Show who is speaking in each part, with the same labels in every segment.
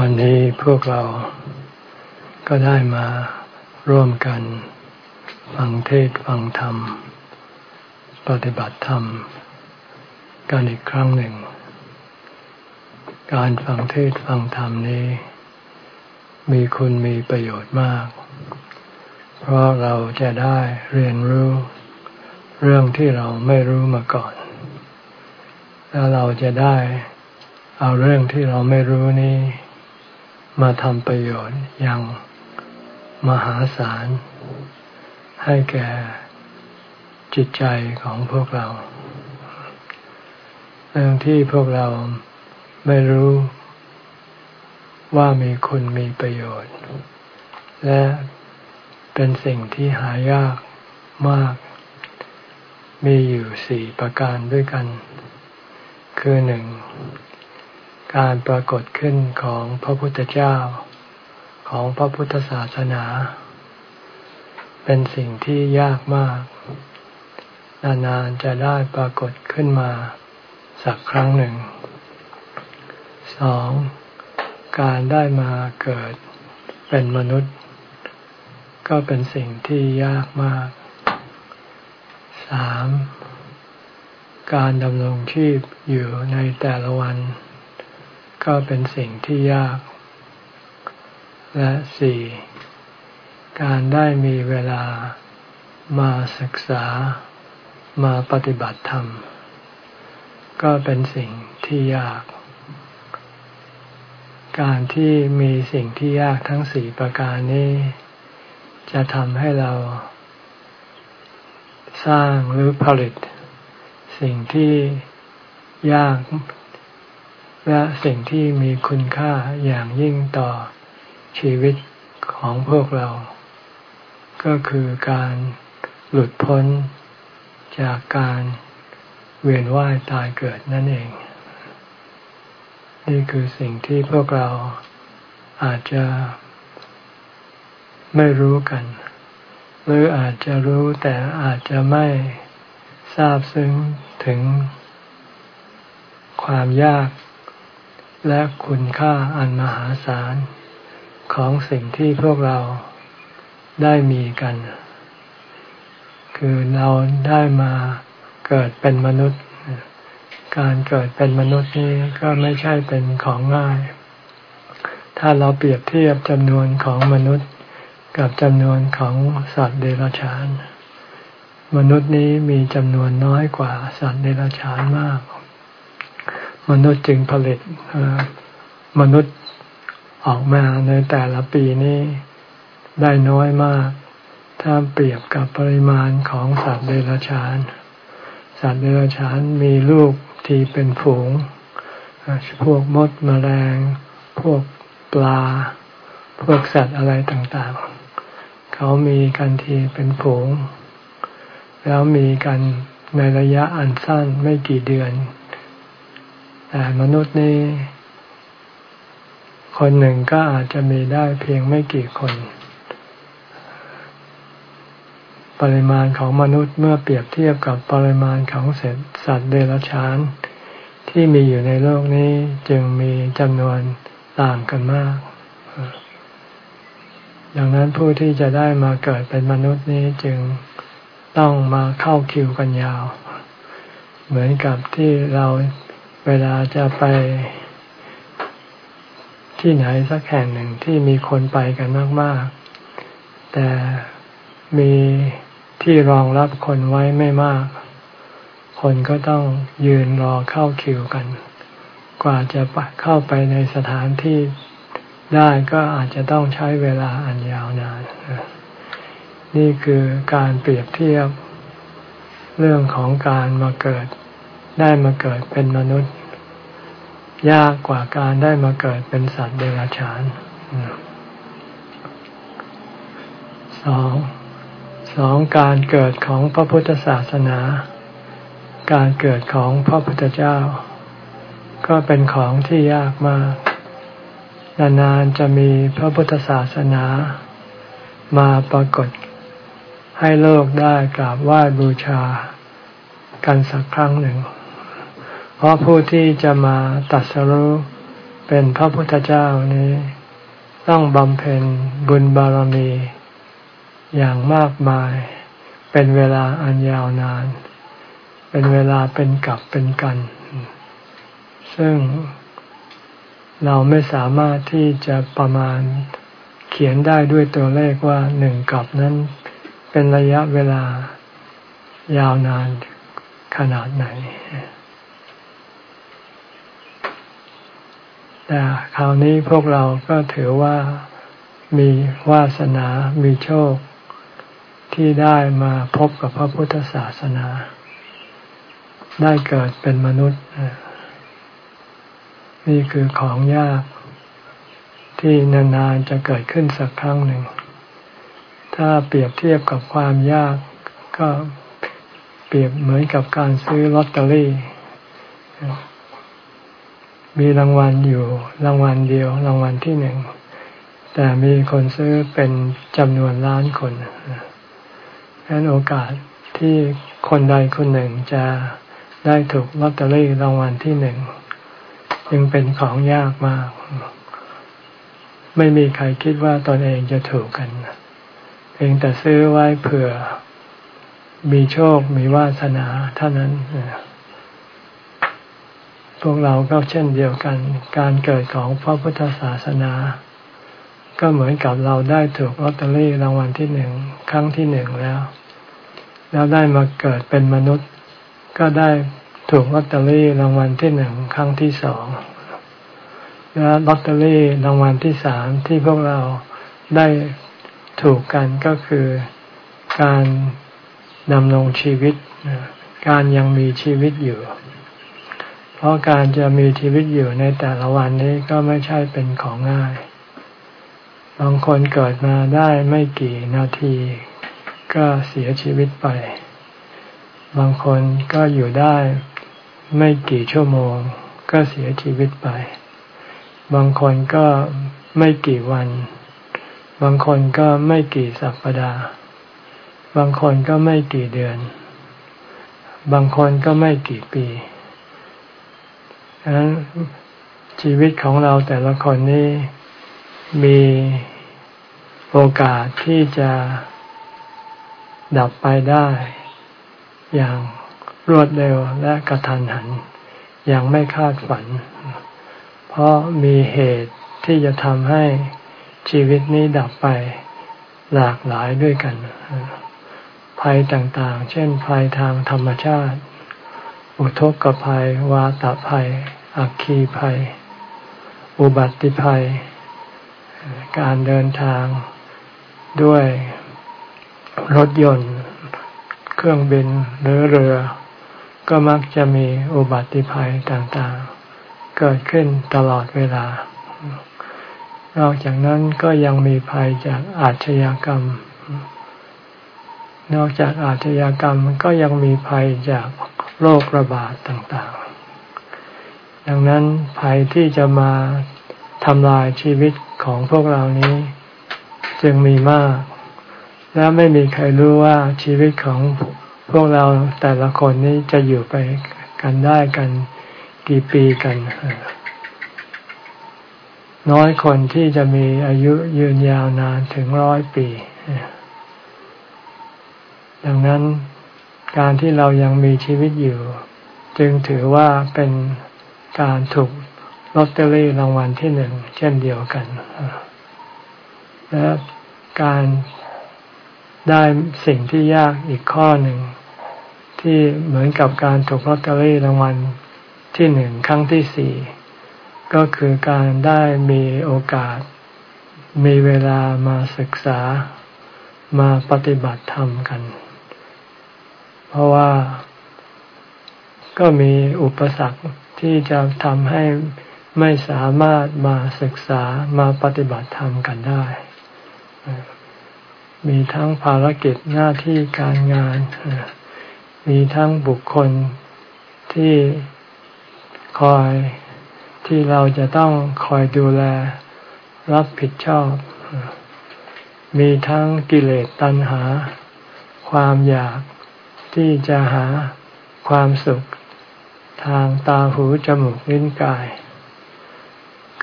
Speaker 1: วันนี้พวกเราก็ได้มาร่วมกัน ฟังเทศฟังธรรม ปฏิบัติธรรม กันอีกครั้งหนึ่ง การฟังเทศฟังธรรมนี้ มีคุณมีประโยชน์มาก เพราะเราจะได้เรียนรู้ เรื่องที่เราไม่รู้มาก่อน แล้วเราจะได้เอาเรื่องที่เราไม่รู้นี้ มาทำประโยชน์อย่างมหาศาล ให้แก่จิตใจของพวกเรา เรื่องที่พวกเราไม่รู้ว่ามีคุณมีประโยชน์ และเป็นสิ่งที่หายากมาก มีอยู่สี่ประการด้วยกัน คือหนึ่ง การปรากฏขึ้นของพระพุทธเจ้า ของพระพุทธศาสนา เป็นสิ่งที่ยากมาก นานๆจะได้ปรากฏขึ้นมาสักครั้งหนึ่งสองการได้มาเกิดเป็นมนุษย์ ก็เป็นสิ่งที่ยากมากสามการดำรงชีพอยู่ในแต่ละวัน ก็เป็นสิ่งที่ยาก และสี่การได้มีเวลามาศึกษามาปฏิบัติธรรม ก็เป็นสิ่งที่ยาก การที่มีสิ่งที่ยากทั้งสี่ประการนี้ จะทำให้เรา สร้างหรือผลิต สิ่งที่ยาก และสิ่งที่มีคุณค่าอย่างยิ่งต่อชีวิตของพวกเรา ก็คือการหลุดพ้นจากการเวียนว่ายตายเกิดนั่นเอง นี่คือสิ่งที่พวกเราอาจจะไม่รู้กัน หรืออาจจะรู้แต่อาจจะไม่ทราบซึ้งถึงความยาก และคุณค่าอันมหาศาลของสิ่งที่พวกเราได้มีกัน คือเราได้มาเกิดเป็นมนุษย์ การเกิดเป็นมนุษย์นี้ก็ไม่ใช่เป็นของง่าย ถ้าเราเปรียบเทียบจำนวนของมนุษย์กับจำนวนของสัตว์เดรัจฉาน มนุษย์นี้มีจำนวนน้อยกว่าสัตว์เดรัจฉานมาก มนุษย์จึงผลิตมนุษย์ออกมาในแต่ละปีนี้ได้น้อยมาก ถ้าเปรียบกับปริมาณของสัตว์เดรัจฉาน สัตว์เดรัจฉานมีลูกที่เป็นฝูง พวกมดมแมลง พวกปลา พวกสัตว์อะไรต่างๆ เขามีกันทีเป็นฝูง แล้วมีกันในระยะอันสั้นไม่กี่เดือน แต่มนุษย์นี่คนหนึ่งก็อาจจะมีได้เพียงไม่กี่คน ปริมาณของมนุษย์เมื่อเปรียบเทียบกับปริมาณของเศษสัตว์เดรัจฉาน ที่มีอยู่ในโลกนี้จึงมีจำนวนต่างกันมากดังนั้นผู้ที่จะได้มาเกิดเป็นมนุษย์นี้จึงต้องมาเข้าคิวกันยาว เหมือนกับที่เรา เวลาจะไปที่ไหนสักแห่งหนึ่งที่มีคนไปกันมาก ๆ แต่มีที่รองรับคนไว้ไม่มาก คนก็ต้องยืนรอเข้าคิวกัน กว่าจะเข้าไปในสถานที่ได้ก็อาจจะต้องใช้เวลาอันยาวนาน นี่คือการเปรียบเทียบเรื่องของการมาเกิด ได้มาเกิดเป็นมนุษย์ ยากกว่าการได้มาเกิดเป็นสัตว์เดรัจฉานสองสองการเกิดของพระพุทธศาสนา การเกิดของพระพุทธเจ้า ก็เป็นของที่ยากมาก นานๆจะมีพระพุทธศาสนา มาปรากฏ ให้โลกได้กราบไหว้บูชา กันสักครั้งหนึ่ง ราะผู้ที่จะมาตัดสรู้เป็นพระพุทธเจ้านี้ ต้องบำเพ็ญบุญบารมี อย่างมากมาย เป็นเวลาอันยาวนาน เป็นเวลาเป็นกับเป็นกัน ซึ่งเราไม่สามารถที่จะประมาณเขียนได้ด้วยตัวเลขว่าหนึ่งกับนั้นเป็นระยะเวลายาวนานขนาดไหน แต่คราวนี้พวกเราก็ถือว่ามีวาสนา มีโชค ที่ได้มาพบกับพระพุทธศาสนา ได้เกิดเป็นมนุษย์ นี่คือของยาก ที่นานๆจะเกิดขึ้นสักครั้งหนึ่ง ถ้าเปรียบเทียบกับความยาก ก็เปรียบเหมือนกับการซื้อลอตเตอรี่ มีรางวัลอยู่รางวัลเดียว รางวัลที่หนึ่ง แต่มีคนซื้อเป็นจำนวนล้านคนดังนั้นโอกาสที่คนใดคนหนึ่งจะได้ถูกลอตเตอรี่รางวัลที่หนึ่งจึงเป็นของยากมาก ไม่มีใครคิดว่าตนเองจะถูกกันเพียงแต่ซื้อไว้เผื่อ มีโชคมีวาสนาเท่านั้น พวกเราก็เช่นเดียวกัน การเกิดของพระพุทธศาสนา ก็เหมือนกับเราได้ถูกลอตเตอรี่รางวัลที่หนึ่งครั้งที่หนึ่งแล้ว แล้วได้มาเกิดเป็นมนุษย์ ก็ได้ถูกลอตเตอรี่รางวัลที่หนึ่งครั้งที่สองและลอตเตอรี่รางวัลที่สามที่พวกเราได้ถูกกันก็คือการดำรงชีวิต การยังมีชีวิตอยู่ ราะการจะมีชีวิตอยู่ในแต่ละวันนี้ก็ไม่ใช่เป็นของง่าย บางคนเกิดมาได้ไม่กี่นาที ก็เสียชีวิตไป บางคนก็อยู่ได้ไม่กี่ชั่วโมง ก็เสียชีวิตไป บางคนก็ไม่กี่วัน บางคนก็ไม่กี่สัปดาห์ บางคนก็ไม่กี่เดือน บางคนก็ไม่กี่ปี ฉะนั้นชีวิตของเราแต่ละคนนี้มีโอกาสที่จะดับไปได้อย่างรวดเร็วและกระทันหัน อย่างไม่คาดฝัน เพราะมีเหตุที่จะทำให้ชีวิตนี้ดับไปหลากหลายด้วยกัน ภัยต่างๆ เช่นภัยทางธรรมชาติ อุทกภัย วาตภัย อัคคีภัย อุบัติภัย การเดินทางด้วยรถยนต์ เครื่องบินหรือเรือ ก็มักจะมีอุบัติภัยต่างๆ เกิดขึ้นตลอดเวลา นอกจากนั้นก็ยังมีภัยจากอาชญากรรม นอกจากอาชญากรรมก็ยังมีภัยจากโรคระบาดต่างๆ ดังนั้นภัยที่จะมาทำลายชีวิตของพวกเรานี้ จึงมีมาก และไม่มีใครรู้ว่าชีวิตของพวกเราแต่ละคนนี้จะอยู่ไปกันได้กันกี่ปีกัน น้อยคนที่จะมีอายุยืนยาวนานถึงร้อยปี ดังนั้นการที่เรายังมีชีวิตอยู่ จึงถือว่าเป็นการถูกลอตเตอรี่รางวัลที่หนึ่งเช่นเดียวกัน และการได้สิ่งที่ยากอีกข้อหนึ่ง ที่เหมือนกับการถูกลอตเตอรี่รางวัลที่หนึ่งครั้งที่สี่ก็คือการได้มีโอกาส มีเวลามาศึกษามาปฏิบัติธรรมกัน เพราะว่าก็มีอุปสรรคที่จะทำให้ไม่สามารถมาศึกษามาปฏิบัติธรรมกันได้ มีทั้งภารกิจหน้าที่การงาน มีทั้งบุคคลที่คอยที่เราจะต้องคอยดูแลรับผิดชอบ มีทั้งกิเลสตัณหา ความอยาก ที่จะหาความสุขทางตาหูจมูกลิ้นกาย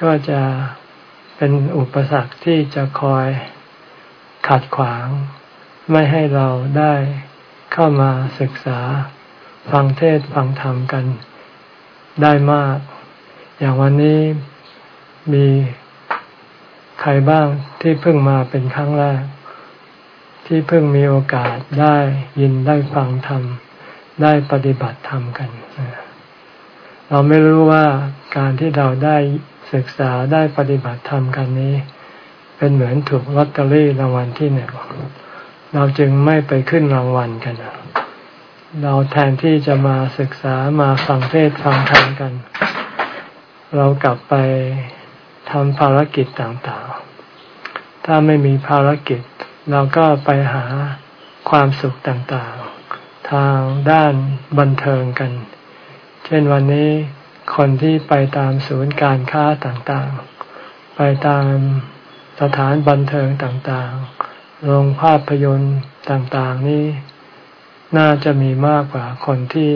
Speaker 1: ก็จะเป็นอุปสรรคที่จะคอยขัดขวาง ไม่ให้เราได้เข้ามาศึกษาฟังเทศฟังธรรมกันได้มาก อย่างวันนี้มีใครบ้างที่เพิ่งมาเป็นครั้งแรก ที่เพิ่งมีโอกาสได้ยินได้ฟังธรรม ได้ปฏิบัติธรรมกัน เราไม่รู้ว่าการที่เราได้ศึกษาได้ปฏิบัติธรรมกันนี้ เป็นเหมือนถูกลอตเตอรี่รางวัลที่หนึ่งเราจึงไม่ไปขึ้นรางวัลกัน เราแทนที่จะมาศึกษามาฟังเทศฟังธรรมกัน เรากลับไปทำภารกิจต่างๆ ถ้าไม่มีภารกิจ เราก็ไปหาความสุขต่างๆ ทางด้านบันเทิงกัน เช่นวันนี้คนที่ไปตามศูนย์การค้าต่างๆ ไปตามสถานบันเทิงต่างๆ โรงภาพยนตร์ต่างๆ นี้ น่าจะมีมากกว่าคนที่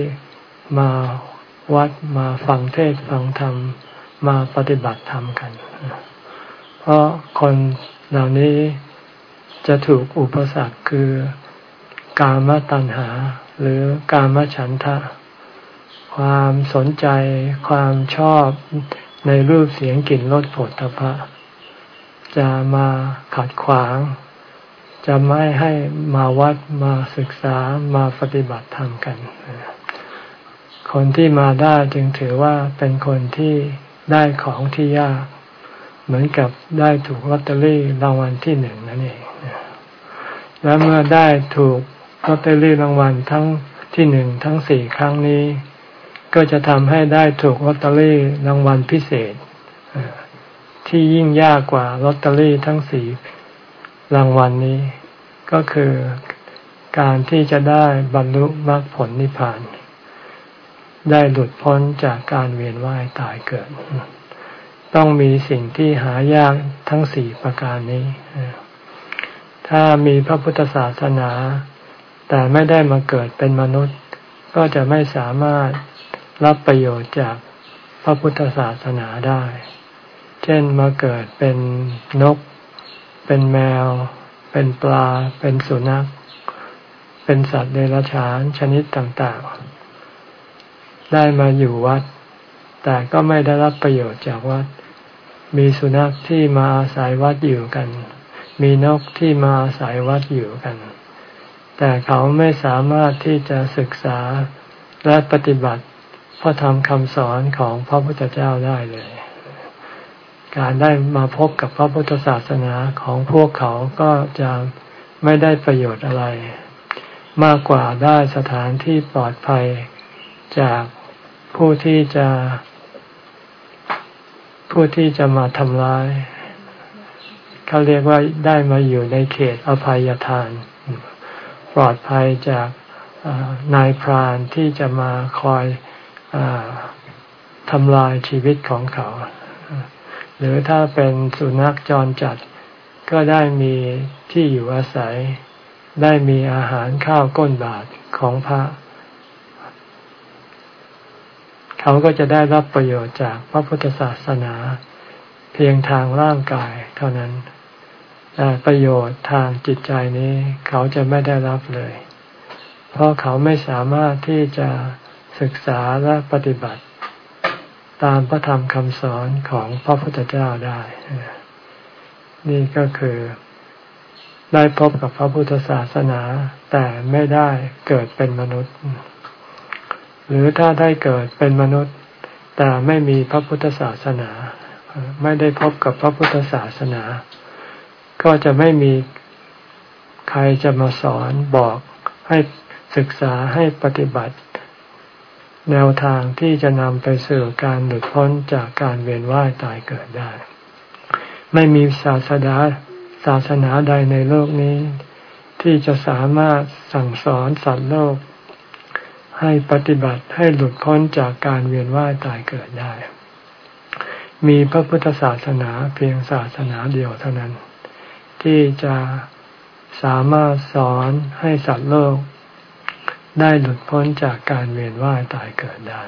Speaker 1: มาวัดมาฟังเทศฟังธรรมมาปฏิบัติธรรมกัน เพราะคนเหล่านี้ จะถูกอุปสรรคคือกามตัณหา หรือกามฉันทะ ความสนใจ ความชอบในรูปเสียงกลิ่นรสผลตภะจะมาขัดขวาง จะไม่ให้มาวัดมาศึกษามาปฏิบัติธรรมกัน คนที่มาได้จึงถือว่าเป็นคนที่ได้ของที่ยาก เหมือนกับได้ถูกลอตเตอรี่รางวัลที่หนึ่งนั่นเอง แล้วเมื่อได้ถูกลอตเตอรี่รางวัลทั้งที่หนึ่งทั้งสี่ครั้งนี้ ก็จะทำให้ได้ถูกลอตเตอรี่รางวัลพิเศษ ที่ยิ่งยากกว่าลอตเตอรี่ทั้งสี่รางวัลนนี้ ก็คือการที่จะได้บรรลุมรรคผลนิพพาน ได้หลุดพ้นจากการเวียนว่ายตายเกิด ต้องมีสิ่งที่หายากทั้งสี่ประการนี้ ถ้ามีพระพุทธศาสนา แต่ไม่ได้มาเกิดเป็นมนุษย์ ก็จะไม่สามารถรับประโยชน์จากพระพุทธศาสนาได้ เช่นมาเกิดเป็นนก เป็นแมว เป็นปลา เป็นสุนัข เป็นสัตว์เดรัจฉานชนิดต่างๆ ได้มาอยู่วัด แต่ก็ไม่ได้รับประโยชน์จากวัด มีสุนัขที่มาอาศัยวัดอยู่กัน มีนกที่มาอายวัดอยู่กัน แต่เขาไม่สามารถที่จะศึกษาและปฏิบัติพระธรรมคำสอนของพระพุทธเจ้าได้เลย การได้มาพบกับพระพุทธศาสนาของพวกเขาก็จะไม่ได้ประโยชน์อะไร มากกว่าได้สถานที่ปลอดภัยจากผู้ที่จะผู้ที่จะมาทำร้าย เขาเรียกว่าได้มาอยู่ในเขตอภัยทาน ปลอดภัยจากนายพรานที่จะมาคอยอทำลายชีวิตของเขา หรือถ้าเป็นสุนัขจรจัดก็ได้มีที่อยู่อาศัย ได้มีอาหารข้าวก้นบาทของพระ เขาก็จะได้รับประโยชน์จากพระพุทธศาสนา เพียงทางร่างกายเท่านั้น แต่ประโยชน์ทางจิตใจนี้เขาจะไม่ได้รับเลย เพราะเขาไม่สามารถที่จะศึกษาและปฏิบัติ ตามพระธรรมคำสอนของพระพุทธเจ้าได้ นี่ก็คือได้พบกับพระพุทธศาสนา แต่ไม่ได้เกิดเป็นมนุษย์ หรือถ้าได้เกิดเป็นมนุษย์ แต่ไม่มีพระพุทธศาสนา ไม่ได้พบกับพระพุทธศาสนา ก็จะไม่มีใครจะมาสอนบอกให้ศึกษาให้ปฏิบัติ แนวทางที่จะนำไปสู่การหลุดพ้นจากการเวียนว่ายตายเกิดได้ ไม่มีศาสนาศาสนาใดในโลกนี้ ที่จะสามารถสั่งสอนสัตว์โลก ให้ปฏิบัติให้หลุดพ้นจากการเวียนว่ายตายเกิดได้ มีพระพุทธศาสนาเพียงศาสนาเดียวเท่านั้น ที่จะสามารถสอนให้สัตว์โลก ได้หลุดพ้นจากการเวียนว่ายตายเกิดได้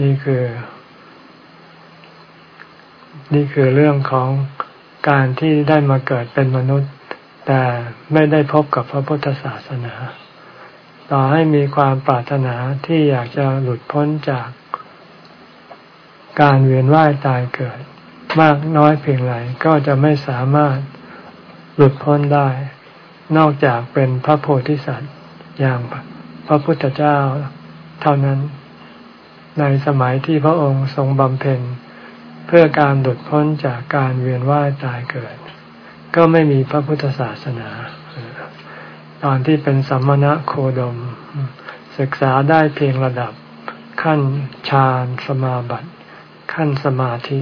Speaker 1: นี่คือ นี่คือเรื่องของการที่ได้มาเกิดเป็นมนุษย์ แต่ไม่ได้พบกับพระพุทธศาสนา ต่อให้มีความปรารถนาที่อยากจะหลุดพ้นจากการเวียนว่ายตายเกิด มากน้อยเพียงไรก็จะไม่สามารถหลุดพ้นได้ นอกจากเป็นพระโพธิสัตว์อย่างพระพุทธเจ้าเท่านั้น ในสมัยที่พระองค์ทรงบำเพ็ญเพื่อการหลุดพ้นจากการเวียนว่ายตายเกิด ก็ไม่มีพระพุทธศาสนา ตอนที่เป็นสัมมณะโคดม ศึกษาได้เพียงระดับขั้นฌานสมาบัติ ขั้นสมาธิ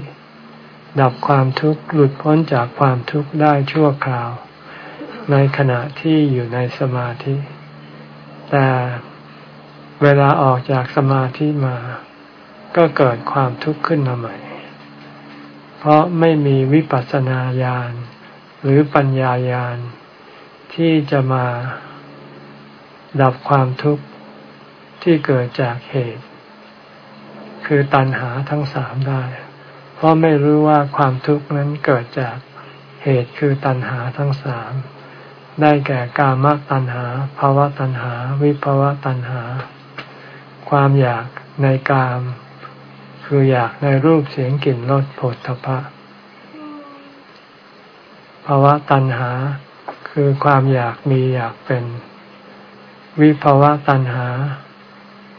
Speaker 1: ดับความทุกข์หลุดพ้นจากความทุกข์ได้ชั่วคราว ในขณะที่อยู่ในสมาธิ แต่เวลาออกจากสมาธิมา ก็เกิดความทุกข์ขึ้นมาใหม่ เพราะไม่มีวิปัสสนาญาณหรือปัญญาญาณที่จะมาดับความทุกข์ที่เกิดจากเหตุ คือตัณหาทั้งสามได้ เพราะไม่รู้ว่าความทุกข์นั้นเกิดจากเหตุคือตัณหาทั้งสาม ได้แก่กามตัณหาภาวะตัณหา วิภาวะตัณหา ความอยากในกาม คืออยากในรูปเสียงกลิ่นรสผลทพะภาวะตัณหา คือความอยากมีอยากเป็น วิภาวะตัณหา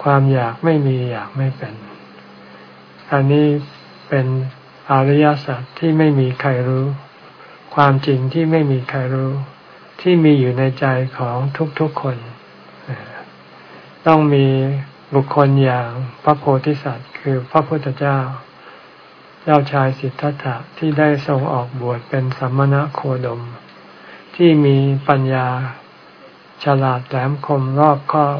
Speaker 1: ความอยากไม่มีอยากไม่เป็น อันนี้ เป็นอริยสัจที่ไม่มีใครรู้ ความจริงที่ไม่มีใครรู้ ที่มีอยู่ในใจของทุกๆคน ต้องมีบุคคลอย่างพระโพธิสัตว์ คือพระพุทธเจ้า เจ้าชายสิทธัตถะที่ได้ทรงออกบวชเป็นสัมมณะโคดม ที่มีปัญญาฉลาดแหลมคมรอบคอบ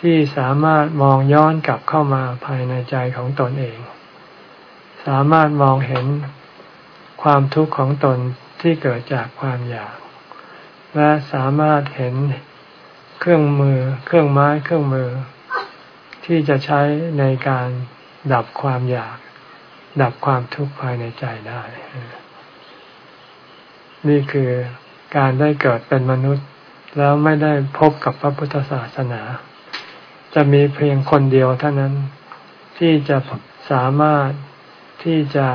Speaker 1: ที่สามารถมองย้อนกลับเข้ามาภายในใจของตนเอง สามารถมองเห็นความทุกข์ของตนที่เกิดจากความอยาก และสามารถเห็นเครื่องมือ เครื่องไม้เครื่องมือ ที่จะใช้ในการดับความอยาก ดับความทุกข์ภายในใจได้ นี่คือการได้เกิดเป็นมนุษย์ แล้วไม่ได้พบกับพระพุทธศาสนา จะมีเพียงคนเดียวเท่านั้นที่จะสามารถ ที่จะ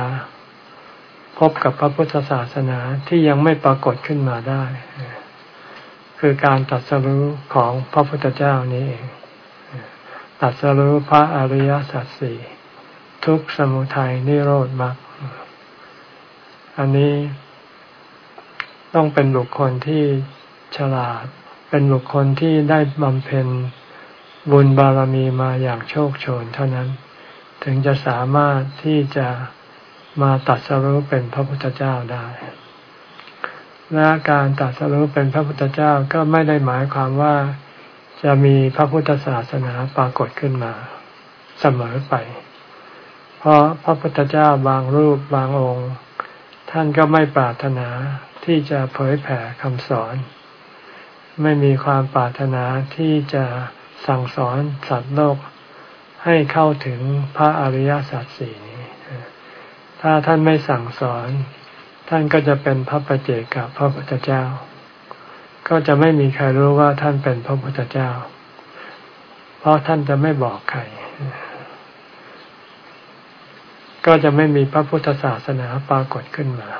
Speaker 1: พบกับพระพุทธศาสนาที่ยังไม่ปรากฏขึ้นมาได้ คือการตัดสรู้ของพระพุทธเจ้านี้เองตัดสรู้พระอริยสัจสี่ทุกสมุทัยนิโรธมรรคอันนี้ต้องเป็นบุคคลที่ฉลาด เป็นบุคคลที่ได้บำเพ็ญบุญบารมีมาอย่างโชคโชนเท่านั้น ถึงจะสามารถที่จะมาตัดสรู้เป็นพระพุทธเจ้าได้และการตัดสรู้เป็นพระพุทธเจ้าก็ไม่ได้หมายความว่าจะมีพระพุทธศาสนาปรากฏขึ้นมา เสมอไป เพราะพระพุทธเจ้าบางรูปบางองค์ ท่านก็ไม่ปรารถนาที่จะเผยแผ่คำสอน ไม่มีความปรารถนาที่จะสั่งสอนสัตว์โลก ให้เข้าถึงพระอริยสัจสี่นี้ ถ้าท่านไม่สั่งสอน ท่านก็จะเป็นพระประเจกับพระพุทธเจ้า ก็จะไม่มีใครรู้ว่าท่านเป็นพระพุทธเจ้า เพราะท่านจะไม่บอกใคร ก็จะไม่มีพระพุทธศาสนาปรากฏขึ้นมา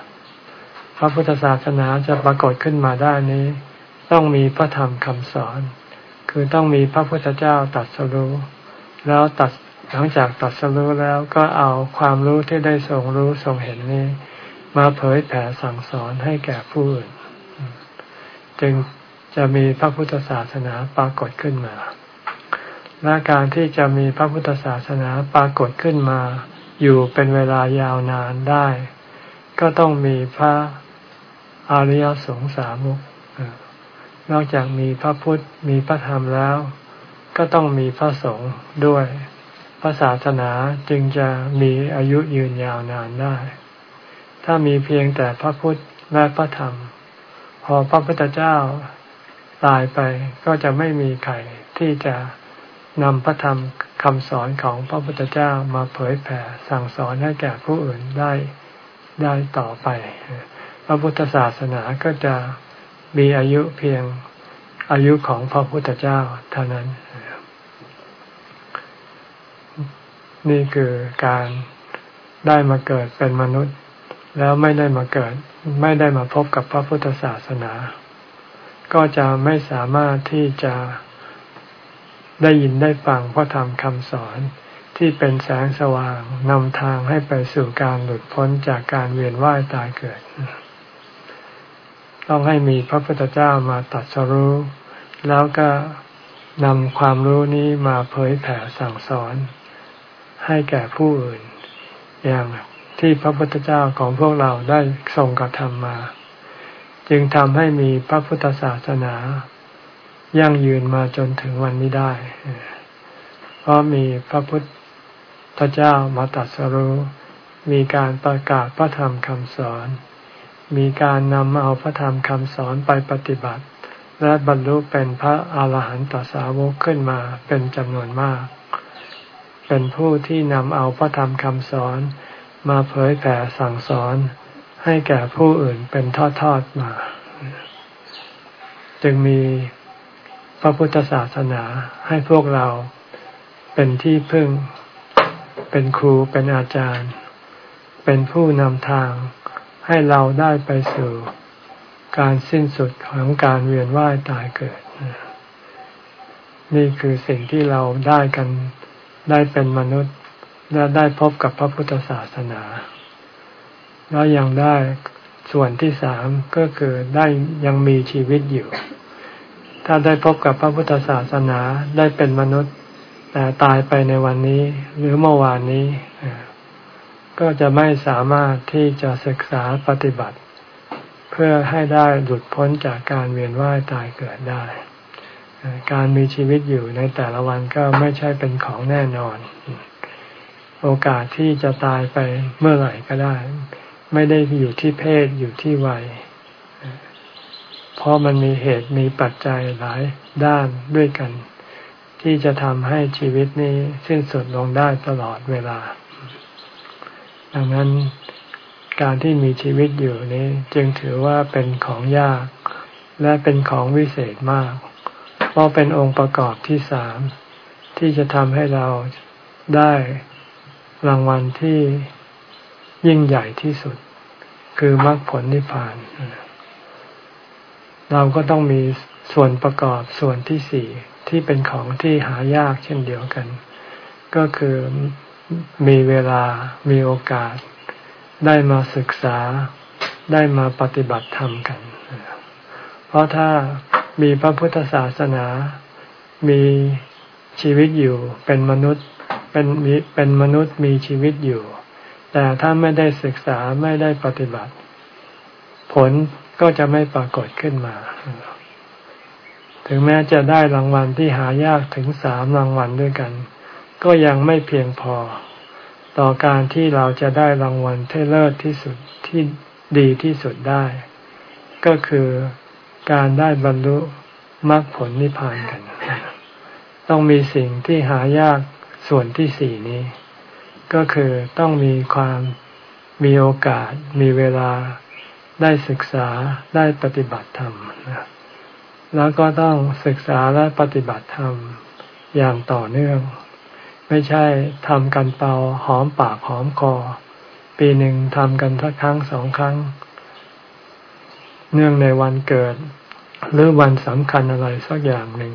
Speaker 1: พระพุทธศาสนาจะปรากฏขึ้นมาได้นี้ ต้องมีพระธรรมคำสอน คือต้องมีพระพุทธเจ้าตัดสรู้ แล้วตัดหลังจากตัดสรู้แล้วก็เอาความรู้ที่ได้ทรงรู้ทรงเห็นนี้ มาเผยแผ่สั่งสอนให้แก่ผู้อื่น จึงจะมีพระพุทธศาสนาปรากฏขึ้นมาและการที่จะมีพระพุทธศาสนาปรากฏขึ้นมา อยู่เป็นเวลายาวนานได้ ก็ต้องมีพระอริยสงสามุกนอกจากมีพระพุทธมีพระธรรมแล้ว ก็ต้องมีพระสงฆ์ด้วย พระศาสนาจึงจะมีอายุยืนยาวนานได้ ถ้ามีเพียงแต่พระพุทธและพระธรรม พอพระพุทธเจ้าตายไปก็จะไม่มีใครที่จะนำพระธรรมคำสอนของพระพุทธเจ้ามาเผยแผ่สั่งสอนให้แก่ผู้อื่นได้ได้ต่อไป พระพุทธศาสนาก็จะมีอายุเพียงอายุของพระพุทธเจ้าเท่านั้น นี่คือการได้มาเกิดเป็นมนุษย์ แล้วไม่ได้มาเกิด ไม่ได้มาพบกับพระพุทธศาสนา ก็จะไม่สามารถที่จะได้ยินได้ฟังพระธรรมคำสอนที่เป็นแสงสว่างนำทางให้ไปสู่การหลุดพ้นจากการเวียนว่ายตายเกิด ต้องให้มีพระพุทธเจ้ามาตัดสรู้ แล้วก็นำความรู้นี้มาเผยแผ่สั่งสอน ให้แก่ผู้อื่น อย่างที่พระพุทธเจ้าของพวกเราได้ทรงกระทำมา จึงทำให้มีพระพุทธศาสนา ยั่งยืนมาจนถึงวันนี้ได้ เพราะมีพระพุทธเจ้ามาตัดสรู้มีการประกาศพระธรรมคำสอน มีการนำเอาพระธรรมคำสอนไปปฏิบัติ และบรรลุเป็นพระอาหารหันตสาวกขึ้นมาเป็นจำนวนมาก เป็นผู้ที่นำเอาพระธรรมคำสอน มาเผยแผ่สั่งสอน ให้แก่ผู้อื่นเป็นทอดๆมา จึงมีพระพุทธศาสนาให้พวกเราเป็นที่พึ่ง เป็นครูเป็นอาจารย์ เป็นผู้นำทางให้เราได้ไปสู่การสิ้นสุดของการเวียนว่ายตายเกิด นี่คือสิ่งที่เราได้กัน ได้เป็นมนุษย์และได้พบกับพระพุทธศาสนา แล้วยังได้ส่วนที่สามก็คือได้ยังมีชีวิตอยู่ ถ้าได้พบกับพระพุทธศาสนาได้เป็นมนุษย์ แต่ตายไปในวันนี้ หรือเมื่อวานนี้ ก็จะไม่สามารถที่จะศึกษาปฏิบัติ เพื่อให้ได้หลุดพ้นจากการเวียนว่ายตายเกิดได้ การมีชีวิตอยู่ในแต่ละวันก็ไม่ใช่เป็นของแน่นอน โอกาสที่จะตายไปเมื่อไหร่ก็ได้ ไม่ได้อยู่ที่เพศอยู่ที่วัยเพราะมันมีเหตุมีปัจจัยหลายด้านด้วยกัน ที่จะทำให้ชีวิตนี้สิ้นสุดลงได้ตลอดเวลา ดังนั้นการที่มีชีวิตอยู่นี้ จึงถือว่าเป็นของยาก และเป็นของวิเศษมาก เพราะเป็นองค์ประกอบที่สามที่จะทำให้เราได้รางวัลที่ยิ่งใหญ่ที่สุด คือมรรคผลนิพพาน เราก็ต้องมีส่วนประกอบส่วนที่สี่ที่เป็นของที่หายากเช่นเดียวกัน ก็คือมีเวลามีโอกาส ได้มาศึกษาได้มาปฏิบัติธรรมกัน เพราะถ้ามีพระพุทธศาสนา มีชีวิตอยู่เป็นมนุษย์เป็นมีเป็นมนุษย์มีชีวิตอยู่ แต่ถ้าไม่ได้ศึกษาไม่ได้ปฏิบัติ ผลก็จะไม่ปรากฏขึ้นมา ถึงแม้จะได้รางวัลที่หายากถึงสามรางวัลด้วยกัน ก็ยังไม่เพียงพอ ต่อการที่เราจะได้รางวัลที่เลิศที่สุดที่ดีที่สุดได้ ก็คือ การได้บรรลุมรรคผลนิพพานกัน ต้องมีสิ่งที่หายากส่วนที่สี่นี้ ก็คือต้องมีความมีโอกาส มีเวลาได้ศึกษาได้ปฏิบัติธรรมแล้วก็ต้องศึกษาและปฏิบัติธรรมอย่างต่อเนื่อง ไม่ใช่ทำกันเปาหอมปากหอมคอ ปีหนึ่งทำกันสักครั้งสองครั้ง เนื่องในวันเกิด หรือวันสำคัญอะไรสักอย่างหนึ่ง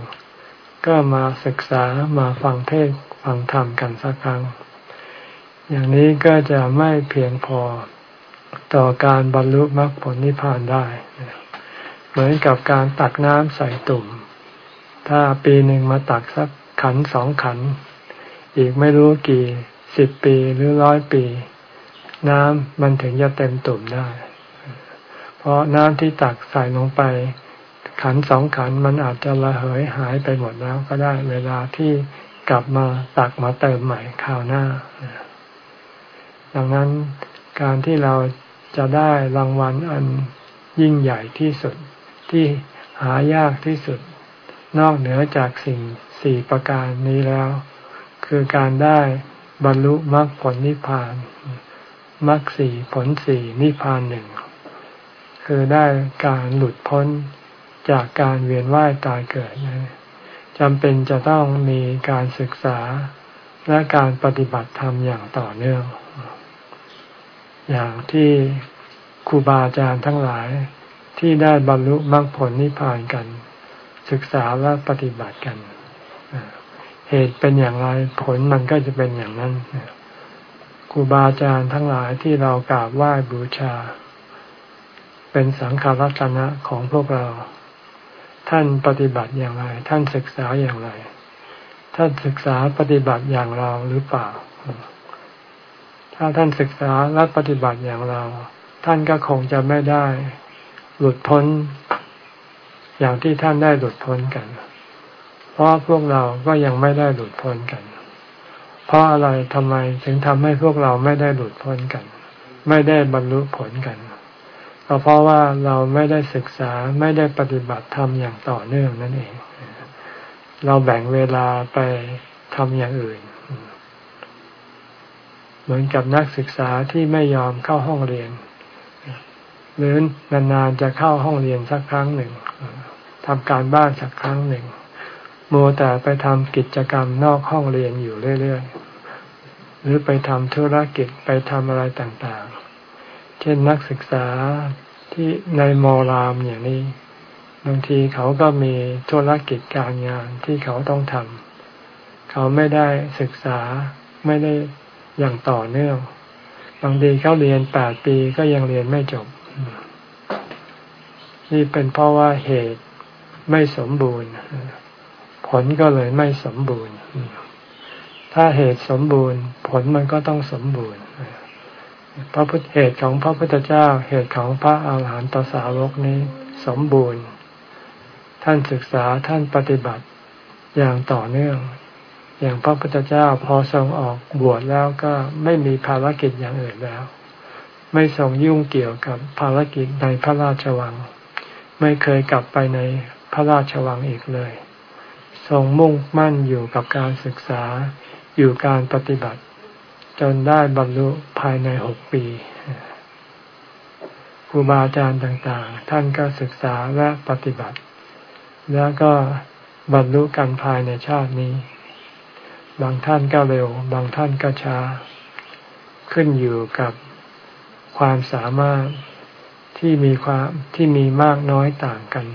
Speaker 1: ก็มาศึกษามาฟังเทศฟังธรรมกันสักครั้ง อย่างนี้ก็จะไม่เพียงพอต่อการบรรลุมรรคผลนิพพานได้ เหมือนกับการตักน้ำใส่ตุ่ม ถ้าปีหนึ่งมาตักสักขันสองขัน อีกไม่รู้กี่สิบปีหรือร้อยปี น้ำมันถึงจะเต็มตุ่มได้ เพราะน้ำที่ตักใส่ลงไป ขันสองขันมันอาจจะระเหยหายไปหมดแล้วก็ได้เวลาที่กลับมาตักมาเติมใหม่คราวหน้า ดังนั้นการที่เราจะได้รางวัลอันยิ่งใหญ่ที่สุดที่หายากที่สุด นอกเหนือจากสิ่งสี่ประการนี้แล้ว คือการได้บรรลุมรรคผลนิพพานมรรคสี่ผลสี่นิพพานหนึ่งคือได้การหลุดพ้น จากการเวียนว่ายตายเกิดนะจำเป็นจะต้องมีการศึกษาและการปฏิบัติธรรมอย่างต่อเนื่อง อย่างที่ครูบาอาจารย์ทั้งหลายที่ได้บรรลุมรรคผลนิพพานกัน ศึกษาและปฏิบัติกันเหตุเป็นอย่างไรผลมันก็จะเป็นอย่างนั้นครูบาอาจารย์ทั้งหลายที่เรากราบไหว้บูชา เป็นสังฆรัตนะของพวกเรา ท่านปฏิบัติอย่างไร ท่านศึกษาอย่างไร ท่านศึกษาปฏิบัติอย่างเราหรือเปล่า ถ้าท่านศึกษาและปฏิบัติอย่างเรา ท่านก็คงจะไม่ได้ หลุดพ้น อย่างที่ท่านได้หลุดพ้นกัน เพราะพวกเราก็ยังไม่ได้หลุดพ้นกัน เพราะอะไรทำไมถึงทำให้พวกเราไม่ได้หลุดพ้นกัน ไม่ได้บรรลุผลกัน ก็เพราะว่าเราไม่ได้ศึกษาไม่ได้ปฏิบัติธรรมอย่างต่อเนื่องนั่นเอง เราแบ่งเวลาไปทำอย่างอื่น เหมือนกับนักศึกษาที่ไม่ยอมเข้าห้องเรียน หรือนานๆจะเข้าห้องเรียนสักครั้งหนึ่งทำการบ้านสักครั้งหนึ่งมัวแต่ไปทำกิจกรรมนอกห้องเรียนอยู่เรื่อยๆ หรือไปทำธุรกิจไปทำอะไรต่างๆ เช่นนักศึกษาที่ในมอรามอย่างนี้ บางทีเขาก็มีธุรกิจการงานที่เขาต้องทำเขาไม่ได้ศึกษาไม่ได้อย่างต่อเนื่อง บางทีเขาเรียนแปดปีก็ยังเรียนไม่จบ นี่เป็นเพราะว่าเหตุไม่สมบูรณ์ ผลก็เลยไม่สมบูรณ์ ถ้าเหตุสมบูรณ์ ผลมันก็ต้องสมบูรณ์ พระพุทธเหตุของพระพุทธเจ้าเหตุของพระอาหารหันตสาวกนี้สมบูรณ์ ท่านศึกษาท่านปฏิบัติอย่างต่อเนื่อง อย่างพระพุทธเจ้าพอทรงออกบวชแล้วก็ไม่มีภารกิจอย่างอื่นแล้ว ไม่ทรงยุ่งเกี่ยวกับภารกิจในพระราชวัง ไม่เคยกลับไปในพระราชวังอีกเลย ทรงมุ่งมั่นอยู่กับการศึกษาอยู่การปฏิบัติ จนได้บรรลุภายในหกปีครูบาอาจารย์ต่างๆ ท่านก็ศึกษาและปฏิบัติ แล้วก็บรรลุกันภายในชาตินี้ บางท่านก็เร็ว บางท่านก็ช้า ขึ้นอยู่กับความสามารถที่มีความที่มีมากน้อยต่างกัน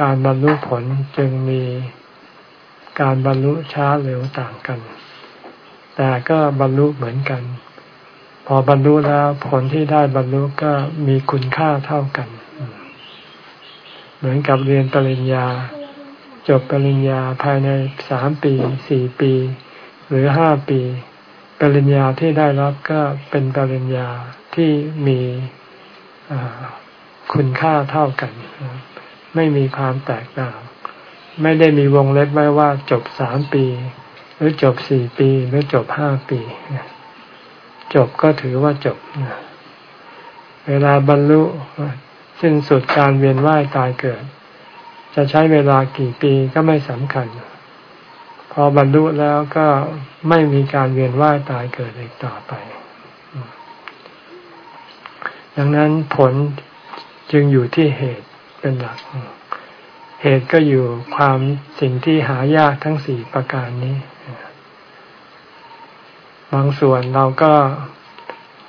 Speaker 1: การบรรลุผลจึงมีการบรรลุช้าเร็วต่างกัน แต่ก็บรรลุเหมือนกัน พอบรรลุแล้วผลที่ได้บรรลุก็มีคุณค่าเท่ากัน เหมือนกับเรียนปริญญา จบปริญญาภายในสามปีสี่ปี หรือห้าปี ปริญญาที่ได้รับก็เป็นปริญญาที่มีคุณค่าเท่ากัน ไม่มีความแตกต่าง ไม่ได้มีวงเล็บไว้ว่าจบสามปี หรือจบสี่ปี หรือจบห้าปี จบก็ถือว่าจบ เวลาบรรลุสิ้นสุดการเวียนว่ายตายเกิด จะใช้เวลากี่ปีก็ไม่สำคัญ พอบรรลุแล้วก็ไม่มีการเวียนว่ายตายเกิดอีกต่อไป ดังนั้นผลจึงอยู่ที่เหตุเป็นหลัก เหตุก็อยู่ความสิ่งที่หายากทั้งสี่ประการนี้ บางส่วนเราก็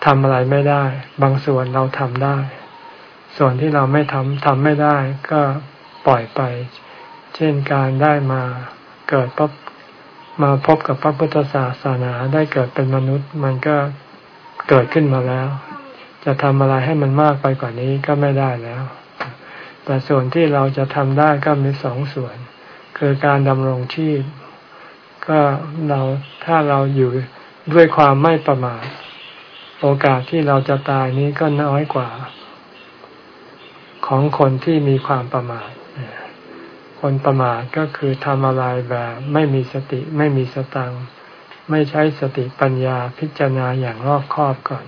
Speaker 1: ทำอะไรไม่ได้ บางส่วนเราทำได้ ส่วนที่เราไม่ทำทำไม่ได้ก็ปล่อยไป เช่นการได้มาเกิดพบมาพบกับพระพุทธศาสนาได้เกิดเป็นมนุษย์ มันก็เกิดขึ้นมาแล้ว จะทำอะไรให้มันมากไปกว่านี้ก็ไม่ได้แล้ว แต่ส่วนที่เราจะทำได้ก็มีสองส่วน คือการดำรงชีพ ก็เราถ้าเราอยู่ ด้วยความไม่ประมาทโอกาสที่เราจะตายนี้ก็น้อยกว่า ของคนที่มีความประมาทคนประมาทก็คือทำอะไรแบบไม่มีสติไม่มีสตังไม่ใช้สติปัญญาพิจารณาอย่างรอบคอบก่อน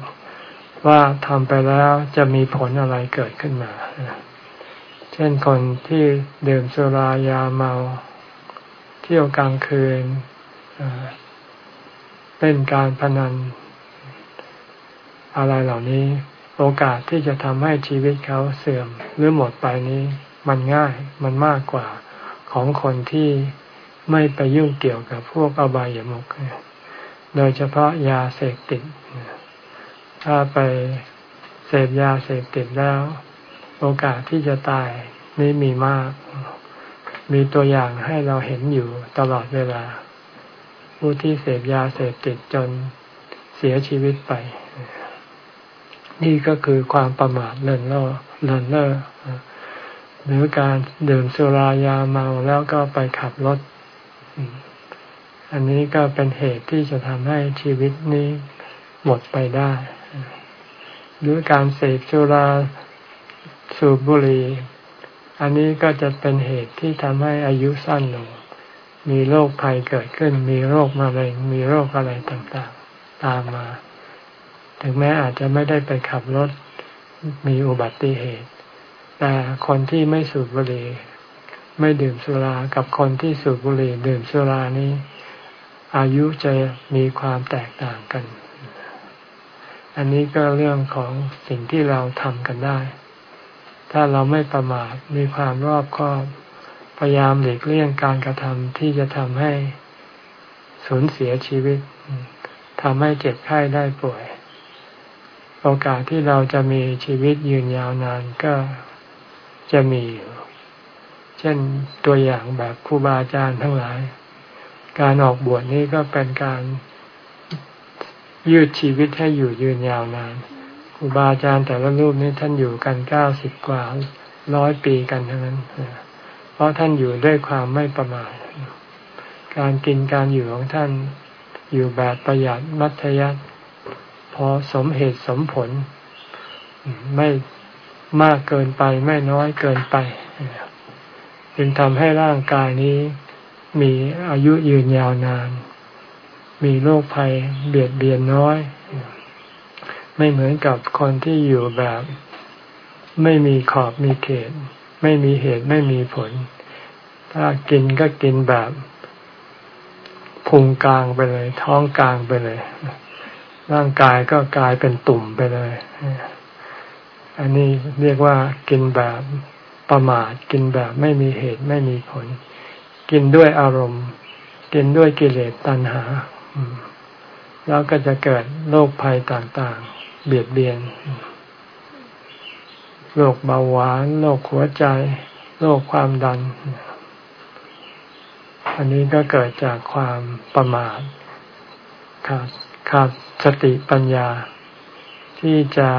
Speaker 1: ว่าทำไปแล้วจะมีผลอะไรเกิดขึ้นมา เช่นคนที่ดื่มสุรายาเมา เที่ยวกลางคืน เล่นการพนัน อะไรเหล่านี้ โอกาสที่จะทำให้ชีวิตเขาเสื่อมหรือหมดไปนี้ มันง่ายมันมากกว่าของคนที่ไม่ไปยุ่งเกี่ยวกับพวกอบายามุขโดยเฉพาะยาเสพติด ถ้าไปเสพยาเสพติดแล้ว โอกาสที่จะตายนี่มีมาก มีตัวอย่างให้เราเห็นอยู่ตลอดเวลา ผู้ที่เสพยาเสพติดจนเสียชีวิตไป นี่ก็คือความประมาทเลินเล่อเลินเล่อหรือการดื่มสุรายาเมาแล้วก็ไปขับรถ อันนี้ก็เป็นเหตุที่จะทำให้ชีวิตนี้หมดไปได้ หรือการเสพสุราสูบบุหรี่อันนี้ก็จะเป็นเหตุที่ทำให้อายุสั้นลง มีโรคภัยเกิดขึ้น มีโรคมะเร็งมีโรคอะไรต่างๆ ตามมา ถึงแม้อาจจะไม่ได้ไปขับรถมีอุบัติเหตุ แต่คนที่ไม่สูบบุหรี่ไม่ดื่มสุรากับคนที่สูบบุหรี่ดื่มสุรานี้ อายุจะมีความแตกต่างกัน อันนี้ก็เรื่องของสิ่งที่เราทำกันได้ ถ้าเราไม่ประมาทมีความรอบคอบ พยายามหลีกเลี่ยงการกระทำที่จะทำให้สูญเสียชีวิตทำให้เจ็บไข้ได้ป่วย โอกาสที่เราจะมีชีวิตยืนยาวนานก็จะมีอยู่ เช่นตัวอย่างแบบครูบาอาจารย์ทั้งหลาย การออกบวชนี้ก็เป็นการยืดชีวิตให้อยู่ยืนยาวนานครูบาอาจารย์แต่ละรูปนี้ท่านอยู่กันเก้าสิบกว่าร้อยปีกันทั้งนั้น เพราะท่านอยู่ด้วยความไม่ประมาทการกินการอยู่ของท่านอยู่แบบประหยัดมัธยัติพอสมเหตุสมผล ไม่มากเกินไปไม่น้อยเกินไป จึงทำให้ร่างกายนี้มีอายุยืนยาวนาน มีโรคภัยเบียดเบียนน้อย ไม่เหมือนกับคนที่อยู่แบบ ไม่มีขอบมีเขต ไม่มีเหตุไม่มีผล ถ้ากินก็กินแบบพุงกลางไปเลย ท้องกลางไปเลย ร่างกายก็กลายเป็นตุ่มไปเลย อันนี้เรียกว่ากินแบบประมาทกินแบบไม่มีเหตุไม่มีผล กินด้วยอารมณ์ กินด้วยกิเลสตัณหา แล้วก็จะเกิดโรคภัยต่างๆ เบียดเบียน โรคเบาหวานโรคหัวใจโรคความดัน อันนี้ก็เกิดจากความประมาทขาดขาดสติปัญญา ที่จะ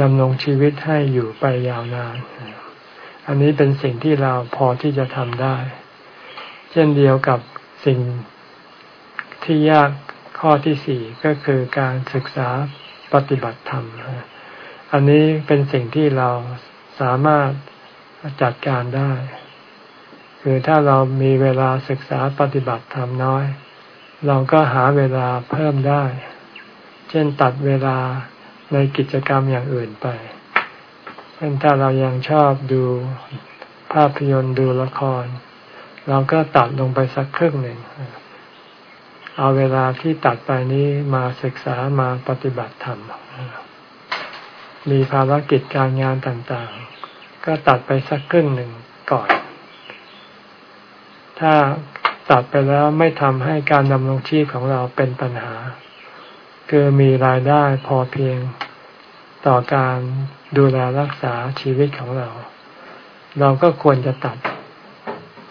Speaker 1: ดำรงชีวิตให้อยู่ไปยาวนาน อันนี้เป็นสิ่งที่เราพอที่จะทำได้ เช่นเดียวกับสิ่งที่ยากข้อที่สี่ก็คือการศึกษาปฏิบัติธรรม อันนี้เป็นสิ่งที่เราสามารถจัดการได้ คือถ้าเรามีเวลาศึกษาปฏิบัติธรรมน้อย เราก็หาเวลาเพิ่มได้ เช่นตัดเวลาในกิจกรรมอย่างอื่นไป เช่นถ้าเรายังชอบดูภาพยนตร์ดูละคร เราก็ตัดลงไปสักครึ่งหนึ่ง เอาเวลาที่ตัดไปนี้มาศึกษามาปฏิบัติธรรม มีภารกิจการงานต่างๆ ก็ตัดไปสักครึ่งหนึ่งก่อน ถ้าตัดไปแล้วไม่ทำให้การดำรงชีพของเราเป็นปัญหา คือมีรายได้พอเพียงต่อการดูแลรักษาชีวิตของเรา เราก็ควรจะตัด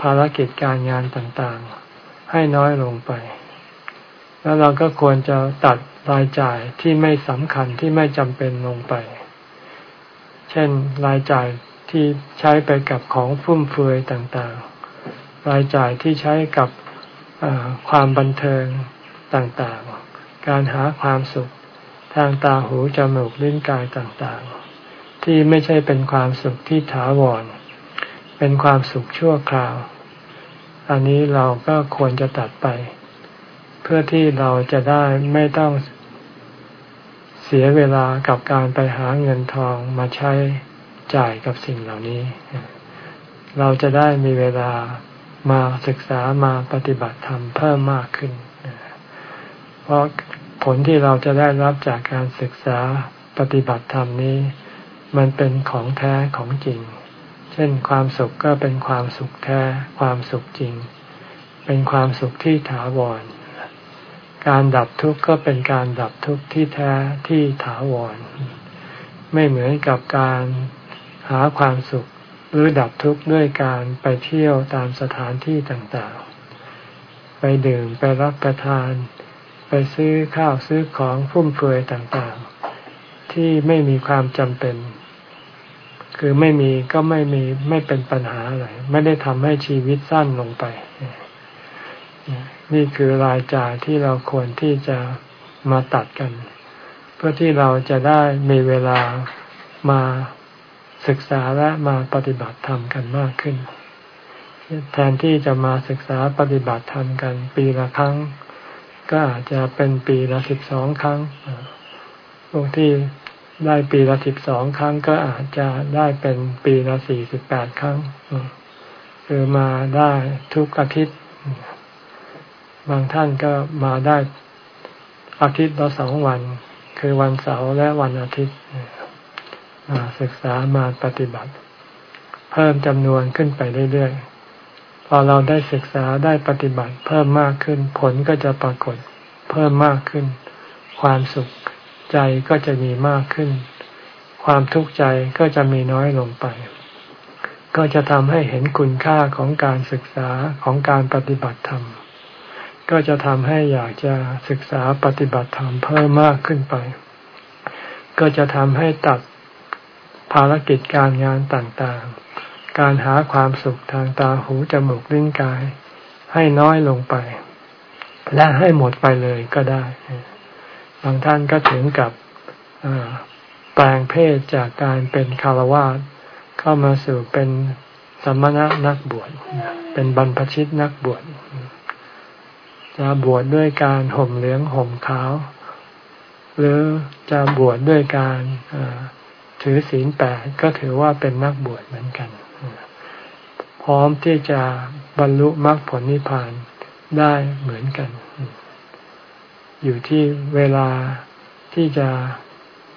Speaker 1: ภารกิจการงานต่างๆ ให้น้อยลงไป แล้วเราก็ควรจะตัดรายจ่ายที่ไม่สำคัญที่ไม่จำเป็นลงไป ช่นรายจ่ายที่ใช้ไปกับของฟุ่มเฟือยต่างๆ รายจ่ายที่ใช้กับความบันเทิงต่างๆ การหาความสุขทางตาหูจมูกลิ้นกายต่างๆ ที่ไม่ใช่เป็นความสุขที่ถาวร เป็นความสุขชั่วคราว อันนี้เราก็ควรจะตัดไป เพื่อที่เราจะได้ไม่ต้อง เสียเวลากับการไปหาเงินทองมาใช้จ่ายกับสิ่งเหล่านี้ เราจะได้มีเวลามาศึกษามาปฏิบัติธรรมเพิ่มมากขึ้น เพราะผลที่เราจะได้รับจากการศึกษาปฏิบัติธรรมนี้ มันเป็นของแท้ของจริง เช่นความสุขก็เป็นความสุขแท้ ความสุขจริง เป็นความสุขที่ถาวร การดับทุกข์ก็เป็นการดับทุกข์ที่แท้ที่ถาวร ไม่เหมือนกับการหาความสุขหรือดับทุกข์ด้วยการไปเที่ยวตามสถานที่ต่างๆ ไปดื่มไปรับประทาน ไปซื้อข้าวซื้อของฟุ่มเฟือยต่างๆ ที่ไม่มีความจำเป็น คือไม่มีก็ไม่มีไม่เป็นปัญหาอะไรไม่ได้ทำให้ชีวิตสั้นลงไป นี่คือรายจ่ายที่เราควรที่จะมาตัดกัน เพื่อที่เราจะได้มีเวลามาศึกษาและมาปฏิบัติธรรมกันมากขึ้น แทนที่จะมาศึกษาปฏิบัติธรรมกันปีละครั้ง ก็อาจจะเป็นปีละสิบสองครั้งพวกที่ได้ปีละสิบสองครั้งก็อาจจะได้เป็นปีละสี่สิบแปดครั้งคือมาได้ทุกอาทิตย์ บางท่านก็มาได้อาทิตย์ละสองวัน คือวันเสาร์และวันอาทิตย์มาศึกษามาปฏิบัติ เพิ่มจำนวนขึ้นไปเรื่อยๆ พอเราได้ศึกษาได้ปฏิบัติ เพิ่มมากขึ้นผลก็จะปรากฏ เพิ่มมากขึ้น ความสุขใจก็จะมีมากขึ้น ความทุกข์ใจก็จะมีน้อยลงไป ก็จะทำให้เห็นคุณค่าของการศึกษาของการปฏิบัติธรรม ก็จะทำให้อยากจะศึกษาปฏิบัติธรรมเพิ่มมากขึ้นไป ก็จะทำให้ตัดภารกิจการงานต่างๆ การหาความสุขทางตาหูจมูกลิ้นกาย ให้น้อยลงไป และให้หมดไปเลยก็ได้ บางท่านก็ถึงกับแปลงเพศจากการเป็นคารวาสเข้ามาสู่เป็นสมณะนักบวช เป็นบรรพชิตนักบวช จะบวชดด้วยการห่มเหลืองห่มขาว หรือจะบวชดด้วยการถือศีลแปดก็ถือว่าเป็นนักบวชเหมือนกัน พร้อมที่จะบรรลุมรรคผลนิพพานได้เหมือนกัน อยู่ที่เวลาที่จะ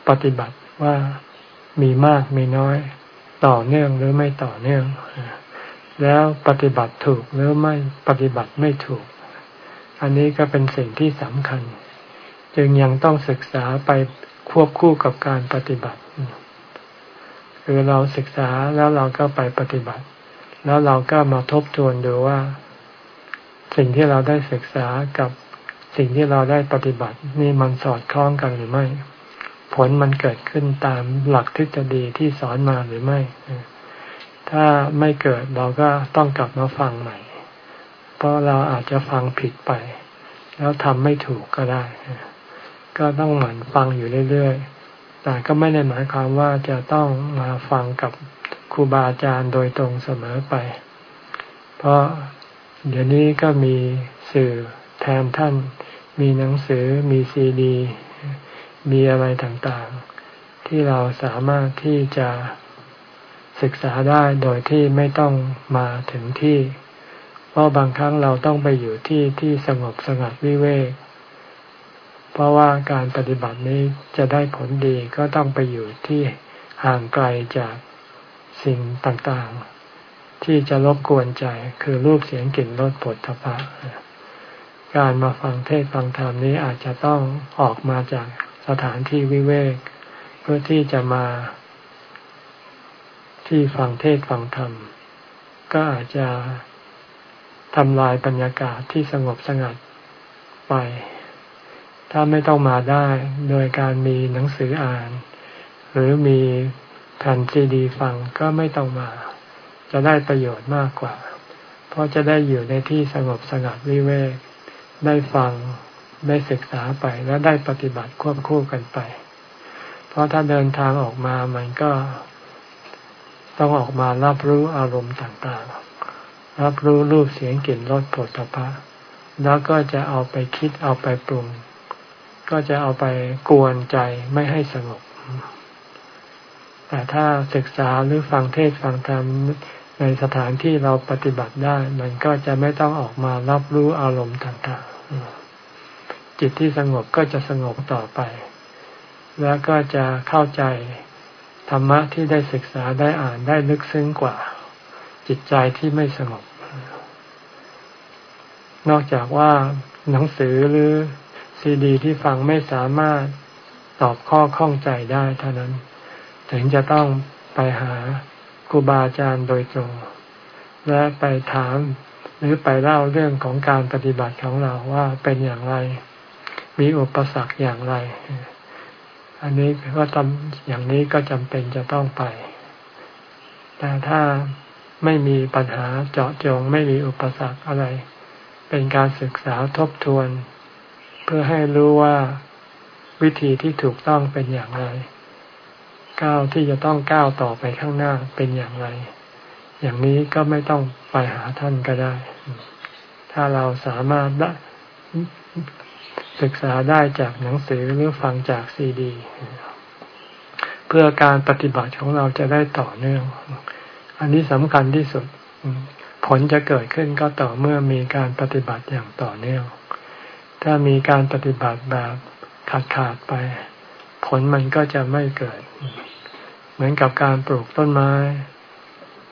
Speaker 1: ปฏิบัติว่ามีมากมีน้อย ต่อเนื่องหรือไม่ต่อเนื่อง แล้วปฏิบัติถูกหรือไม่ปฏิบัติไม่ถูก อันนี้ก็เป็นสิ่งที่สำคัญ จึงยังต้องศึกษาไปควบคู่กับการปฏิบัติ คือเราศึกษาแล้วเราก็ไปปฏิบัติ แล้วเราก็มาทบทวนดูว่า สิ่งที่เราได้ศึกษากับสิ่งที่เราได้ปฏิบัติ นี่มันสอดคล้องกันหรือไม่ ผลมันเกิดขึ้นตามหลักทฤษฎีที่สอนมาหรือไม่ ถ้าไม่เกิดเราก็ต้องกลับมาฟังใหม่ เพราะเราอาจจะฟังผิดไป แล้วทำไม่ถูกก็ได้ ก็ต้องหมั่นฟังอยู่เรื่อยๆ แต่ก็ไม่ได้หมายความว่าจะต้องมาฟังกับครูบาอาจารย์โดยตรงเสมอไป เพราะเดี๋ยวนี้ก็มีสื่อแทนท่าน มีหนังสือ มีซีดี มีอะไรต่างๆ ที่เราสามารถที่จะศึกษาได้โดยที่ไม่ต้องมาถึงที่ ราะบางครั้งเราต้องไปอยู่ที่ที่สงบสงัดวิเวก เพราะว่าการปฏิบัตินี้จะได้ผลดีก็ต้องไปอยู่ที่ห่างไกลจากสิ่งต่างๆ ที่จะรบกวนใจคือรูปเสียงกลิ่นรสผลทพะการมาฟังเทศฟังธรรมนี้อาจจะต้องออกมาจากสถานที่วิเวก เพื่อที่จะมาที่ฟังเทศฟังธรรม ก็อาจจะ ทำลายบรรยากาศที่สงบสงัดไป ถ้าไม่ต้องมาได้โดยการมีหนังสืออ่าน หรือมีแผ่นซีดีฟังก็ไม่ต้องมา จะได้ประโยชน์มากกว่า เพราะจะได้อยู่ในที่สงบสงัดวิเวก ได้ฟังได้ศึกษาไปและได้ปฏิบัติควบคู่กันไป เพราะถ้าเดินทางออกมามันก็ต้องออกมารับรู้อารมณ์ต่างๆ รับรู้รูปเสียงกลิ่นรสผลพะแล้วก็จะเอาไปคิดเอาไปปรุง ก็จะเอาไปกวนใจไม่ให้สงบ แต่ถ้าศึกษาหรือฟังเทศฟังธรรมในสถานที่เราปฏิบัติได้ มันก็จะไม่ต้องออกมารับรู้อารมณ์ต่างๆ จิตที่สงบก็จะสงบต่อไป แล้วก็จะเข้าใจธรรมะที่ได้ศึกษาได้อ่านได้ลึกซึ้งกว่า จิตใจที่ไม่สงบ นอกจากว่าหนังสือหรือซีดี ที่ฟังไม่สามารถตอบข้อข้องใจได้เท่านั้น ถึงจะต้องไปหาครูบาอาจารย์โดยตรง และไปถามหรือไปเล่าเรื่องของการปฏิบัติของเราว่าเป็นอย่างไร มีอุปสรรคอย่างไร อันนี้ก็ทำอย่างนี้ก็จำเป็นจะต้องไป แต่ถ้าไม่มีปัญหาเจาะจงไม่มีอุปสรรคอะไร เป็นการศึกษาทบทวน เพื่อให้รู้ว่าวิธีที่ถูกต้องเป็นอย่างไร ก้าวที่จะต้องก้าวต่อไปข้างหน้าเป็นอย่างไร อย่างนี้ก็ไม่ต้องไปหาท่านก็ได้ ถ้าเราสามารถได้ศึกษาได้จากหนังสือหรือฟังจากซีดี เพื่อการปฏิบัติของเราจะได้ต่อเนื่อง อันนี้สำคัญที่สุด ผลจะเกิดขึ้นก็ต่อเมื่อมีการปฏิบัติอย่างต่อเนื่อง ถ้ามีการปฏิบัติแบบขาดขาดไป ผลมันก็จะไม่เกิด เหมือนกับการปลูกต้นไม้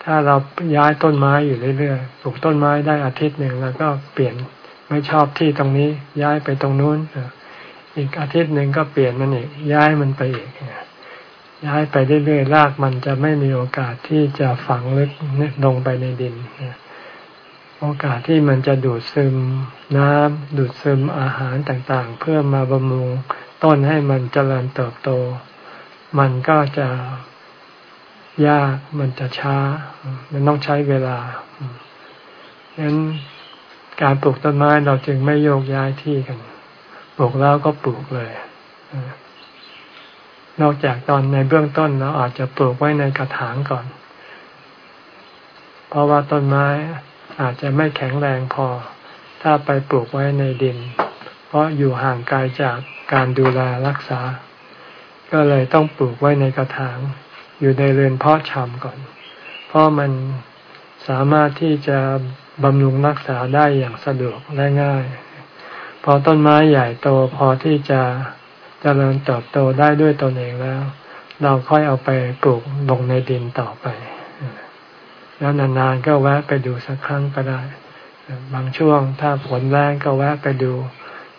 Speaker 1: ถ้าเราย้ายต้นไม้อยู่เรื่อยๆปลูกต้นไม้ได้อาทิตย์หนึ่งแล้วก็เปลี่ยนไม่ชอบที่ตรงนี้ย้ายไปตรงนู้นอีกอาทิตย์หนึ่งก็เปลี่ยนมันอีกย้ายมันไปอีก ย้ายไปเรื่อยๆรากมันจะไม่มีโอกาสที่จะฝังลึกลงไปในดิน โอกาสที่มันจะดูดซึมน้ำดูดซึมอาหารต่างๆ เพื่อมาบำรุงต้นให้มันเจริญเติบโต มันก็จะยากมันจะช้า มันต้องใช้เวลาฉะนั้นการปลูกต้นไม้เราจึงไม่โยกย้ายที่กัน ปลูกแล้วก็ปลูกเลย นอกจากตอนในเบื้องต้นเราอาจจะปลูกไว้ในกระถางก่อน เพราะว่าต้นไม้อาจจะไม่แข็งแรงพอ ถ้าไปปลูกไว้ในดิน เพราะอยู่ห่างไกลจากการดูแลรักษา ก็เลยต้องปลูกไว้ในกระถาง อยู่ในเรือนเพาะชำก่อน เพราะมันสามารถที่จะบำรุงรักษาได้อย่างสะดวกและง่าย พอต้นไม้ใหญ่โตพอที่จะจะ เจริญเติบโตได้ด้วยตนเองแล้ว เราค่อยเอาไปปลูกลงในดินต่อไป แล้วนานๆก็แวะไปดูสักครั้งก็ได้ บางช่วงถ้าฝนแรงก็แวะไปดู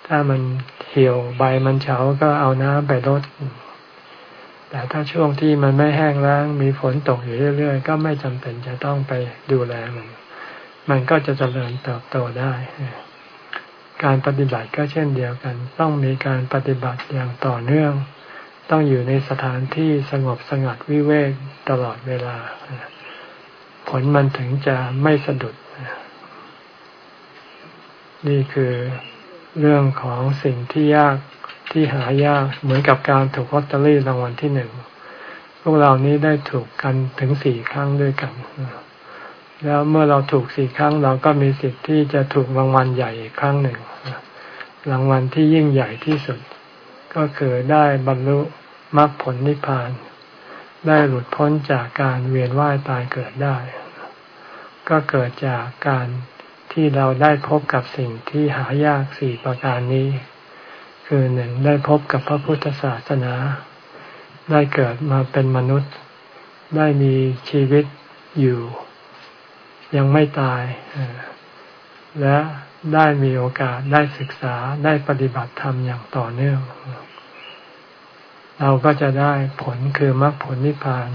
Speaker 1: ถ้ามันเหี่ยวใบมันเฉาก็เอาน้ำไปรดแต่ถ้าช่วงที่มันไม่แห้งแล้งมีฝนตกอยู่เรื่อย ๆ ก็ไม่จำเป็นจะต้องไปดูแลมัน มันก็จะเจริญเติบโตได้ การปฏิบัติก็เช่นเดียวกัน ต้องมีการปฏิบัติอย่างต่อเนื่อง ต้องอยู่ในสถานที่สงบสงัดวิเวกตลอดเวลา ผลมันถึงจะไม่สะดุด นี่คือเรื่องของสิ่งที่ยากที่หายากเหมือนกับการถูกลอตเตอรี่รางวัลที่หนึ่ง พวกเรานี้ได้ถูกกันถึงสี่ครั้งด้วยกัน แล้วเมื่อเราถูกสี่ครั้งเราก็มีสิทธิ์ที่จะถูกรางวัลใหญ่อีกครั้งหนึ่งรางวัลที่ยิ่งใหญ่ที่สุด ก็คือได้บรรลุมรรคผลนิพพาน ได้หลุดพ้นจากการเวียนว่ายตายเกิดได้ ก็เกิดจากการที่เราได้พบกับสิ่งที่หายากสี่ประการนี้ คือหนึ่งได้พบกับพระพุทธศาสนา ได้เกิดมาเป็นมนุษย์ ได้มีชีวิตอยู่ ยังไม่ตาย และได้มีโอกาสได้ศึกษาได้ปฏิบัติธรรมอย่างต่อเนื่อง เราก็จะได้ผลคือมรรคผลนิพพาน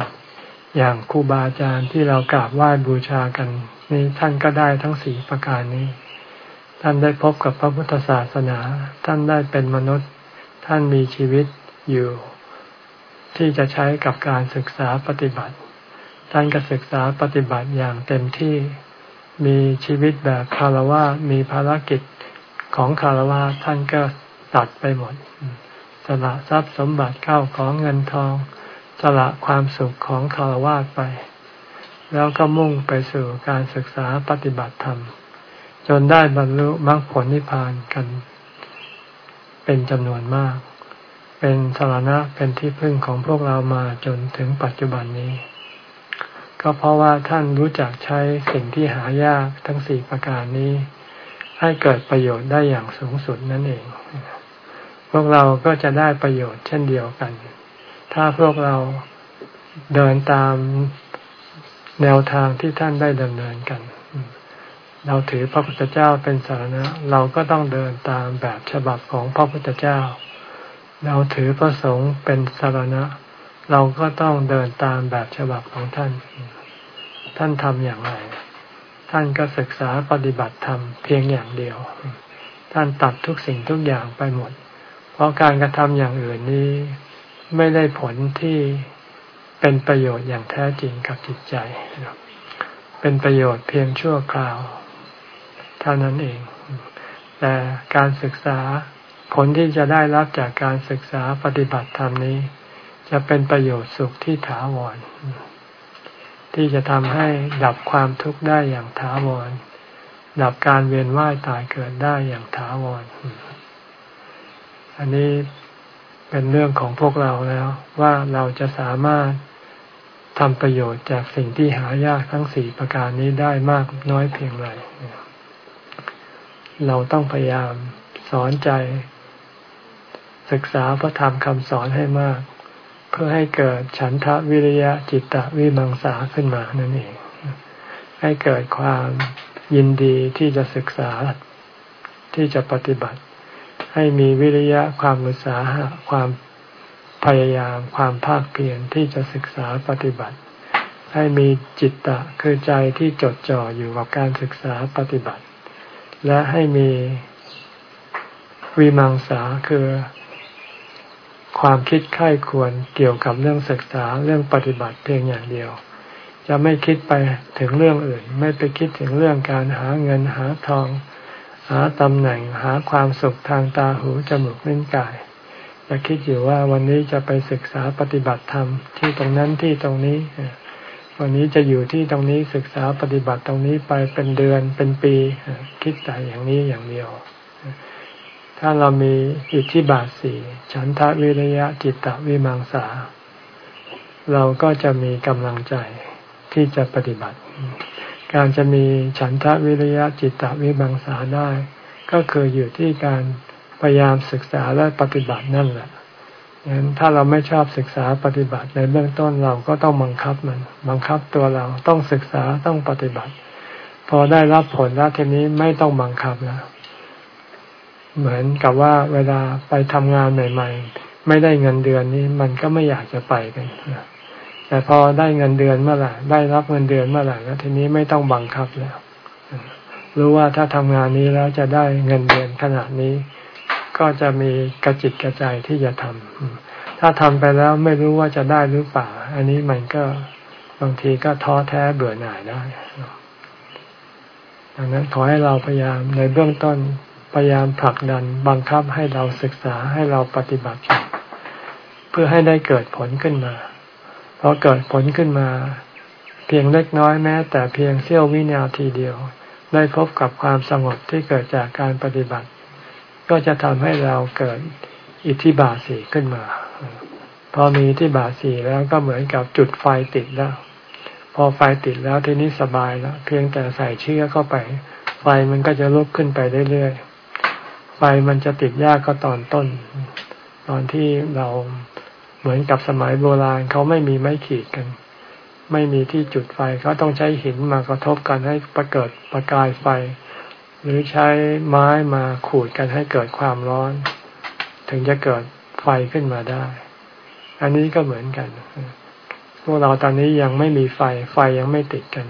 Speaker 1: อย่างครูบาอาจารย์ที่เรากราบไหว้บูชากันนี่ท่านก็ได้ทั้งสี่ประการนี้ ท่านได้พบกับพระพุทธศาสนา ท่านได้เป็นมนุษย์ ท่านมีชีวิตอยู่ ที่จะใช้กับการศึกษาปฏิบัติ ท่านก็ศึกษาปฏิบัติอย่างเต็มที่มีชีวิตแบบคารวะมีภารกิจของคารวะท่านก็ตัดไปหมด สละทรัพย์สมบัติเข้าของเงินทอง สละความสุขของคารวะไป แล้วก็มุ่งไปสู่การศึกษาปฏิบัติธรรม จนได้บรรลุมรรคผลนิพพานกัน เป็นจำนวนมาก เป็นสารณะเป็นที่พึ่งของพวกเรามาจนถึงปัจจุบันนี้ ก็เพราะว่าท่านรู้จักใช้สิ่งที่หายากทั้งสี่ประการนี้ ให้เกิดประโยชน์ได้อย่างสูงสุดนั่นเอง พวกเราก็จะได้ประโยชน์เช่นเดียวกัน ถ้าพวกเราเดินตามแนวทางที่ท่านได้ดำเนินกัน เราถือพระพุทธเจ้าเป็นสารณะ เราก็ต้องเดินตามแบบฉบับของพระพุทธเจ้า เราถือพระสงฆ์เป็นสารณะ เราก็ต้องเดินตามแบบฉบับของท่าน ท่านทำอย่างไร ท่านก็ศึกษาปฏิบัติธรรมเพียงอย่างเดียว ท่านตัดทุกสิ่งทุกอย่างไปหมด เพราะการกระทำอย่างอื่นนี้ ไม่ได้ผลที่เป็นประโยชน์อย่างแท้จริงกับจิตใจ เป็นประโยชน์เพียงชั่วคราว เท่านั้นเอง แต่การศึกษาผลที่จะได้รับจากการศึกษาปฏิบัติธรรมนี้ จะเป็นประโยชน์สุขที่ถาวร ที่จะทำให้ดับความทุกข์ได้อย่างถาวร ดับการเวียนว่ายตายเกิดได้อย่างถาวร อันนี้เป็นเรื่องของพวกเราแล้วว่าเราจะสามารถทำประโยชน์จากสิ่งที่หายากทั้งสี่ประการนี้ได้มากน้อยเพียงไร เราต้องพยายามสอนใจ ศึกษาพระธรรมคำสอนให้มาก เพื่อให้เกิดฉันทะวิริยะจิตตะวิมังสาขึ้นมานั่นเอง ให้เกิดความยินดีที่จะศึกษาที่จะปฏิบัติ ให้มีวิริยะความอุตสาหะความพยายามความภาคเพียรที่จะศึกษาปฏิบัติ ให้มีจิตตะคือใจที่จดจ่ออยู่กับการศึกษาปฏิบัติ และให้มีวิมังสาคือ ความคิดค่ายควรเกี่ยวกับเรื่องศึกษาเรื่องปฏิบัติเพียงอย่างเดียว จะไม่คิดไปถึงเรื่องอื่น ไม่ไปคิดถึงเรื่องการหาเงินหาทอง หาตำแหน่งหาความสุขทางตาหูจมูกลิ้นกาย จะคิดอยู่ว่าวันนี้จะไปศึกษาปฏิบัติธรรมที่ตรงนั้นที่ตรงนี้ วันนี้จะอยู่ที่ตรงนี้ศึกษาปฏิบัติตรงนี้ไปเป็นเดือนเป็นปี คิดแต่อย่างนี้อย่างเดียว ถ้าเรามีอิทธิบาทสี่ฉันทะวิริยะจิตตวิมังสา เราก็จะมีกำลังใจที่จะปฏิบัติ การจะมีฉันทะวิริยะจิตตวิมังสาได้ ก็คืออยู่ที่การพยายามศึกษาและปฏิบัตินั่นแหละงั้นถ้าเราไม่ชอบศึกษาปฏิบัติในเบื้องต้นเราก็ต้องบังคับมัน บังคับตัวเราต้องศึกษาต้องปฏิบัติ พอได้รับผลแล้วทีนี้ไม่ต้องบังคับแล้ว เหมือนกับว่าเวลาไปทำงานใหม่ ๆ ไม่ได้เงินเดือนนี้มันก็ไม่อยากจะไปกันแต่พอได้เงินเดือนเมื่อไหร่ได้รับเงินเดือนเมื่อไหร่แล้วทีนี้ไม่ต้องบังคับแล้วรู้ว่าถ้าทำงานนี้แล้วจะได้เงินเดือนขนาดนี้ ก็จะมีกระจิตกระใจที่จะทำถ้าทำไปแล้วไม่รู้ว่าจะได้หรือเปล่า อันนี้มันก็บางทีก็ท้อแท้เบื่อหน่ายได้ดังนั้นขอให้เราพยายามในเบื้องต้น พยายามผลักดันบังคับให้เราศึกษาให้เราปฏิบัติ เพื่อให้ได้เกิดผลขึ้นมาพอเกิดผลขึ้นมา เพียงเล็กน้อยแม้ แต่เพียงเสี้ยววินาทีเดียว ได้พบกับความสงบที่เกิดจากการปฏิบัติ ก็จะทำให้เราเกิดอิทธิบาสีขึ้นมา พอมีอิทธิบาสีแล้วก็เหมือนกับจุดไฟติดแล้ว พอไฟติดแล้วทีนี้สบายแล้ว เพียงแต่ใส่เชื้อเข้าไป ไฟมันก็จะลุกขึ้นไปเรื่อยๆ ไฟมันจะติดยากก็ตอนต้น ตอนที่เราเหมือนกับสมัยโบราณเขาไม่มีไม้ขีดกัน ไม่มีที่จุดไฟเขาต้องใช้หินมากระทบกันให้ประเกิดประกายไฟ หรือใช้ไม้มาขูดกันให้เกิดความร้อน ถึงจะเกิดไฟขึ้นมาได้ อันนี้ก็เหมือนกัน พวกเราตอนนี้ยังไม่มีไฟไฟยังไม่ติดกัน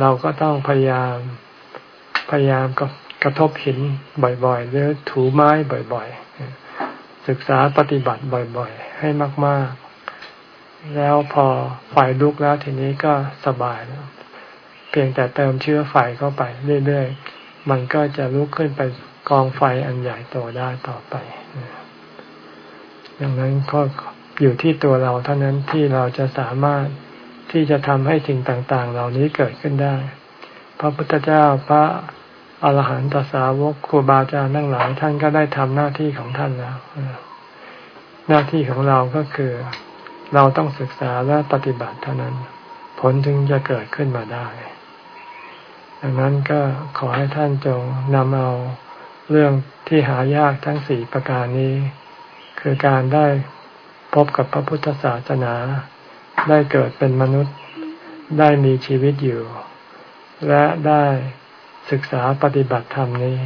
Speaker 1: เราก็ต้องพยายามพยายามก็ กระทบหินบ่อยๆ หรือถูไม้บ่อยๆ ศึกษาปฏิบัติบ่อยๆ ให้มากๆ แล้วพอไฟลุกแล้วทีนี้ก็สบายแล้วเพียงแต่เติมเชื้อไฟเข้าไปเรื่อยๆ มันก็จะลุกขึ้นไปกองไฟอันใหญ่โตได้ต่อไปดังนั้นก็อยู่ที่ตัวเราเท่านั้นที่เราจะสามารถที่จะทำให้สิ่งต่างๆ เหล่านี้เกิดขึ้นได้ พระพุทธเจ้าพระ อรหันตสาวกครูบาอาจารย์ทั้งหลาย ท่านก็ได้ทำหน้าที่ของท่านแล้วหน้าที่ของเราก็คือ เราต้องศึกษาและปฏิบัติเท่านั้น ผลถึงจะเกิดขึ้นมาได้ ดังนั้นก็ขอให้ท่านจงนำเอาเรื่องที่หายากทั้งสี่ประการนี้ คือการได้พบกับพระพุทธศาสนา ได้เกิดเป็นมนุษย์ ได้มีชีวิตอยู่ และได้ ศึกษาปฏิบัติธรรมนี้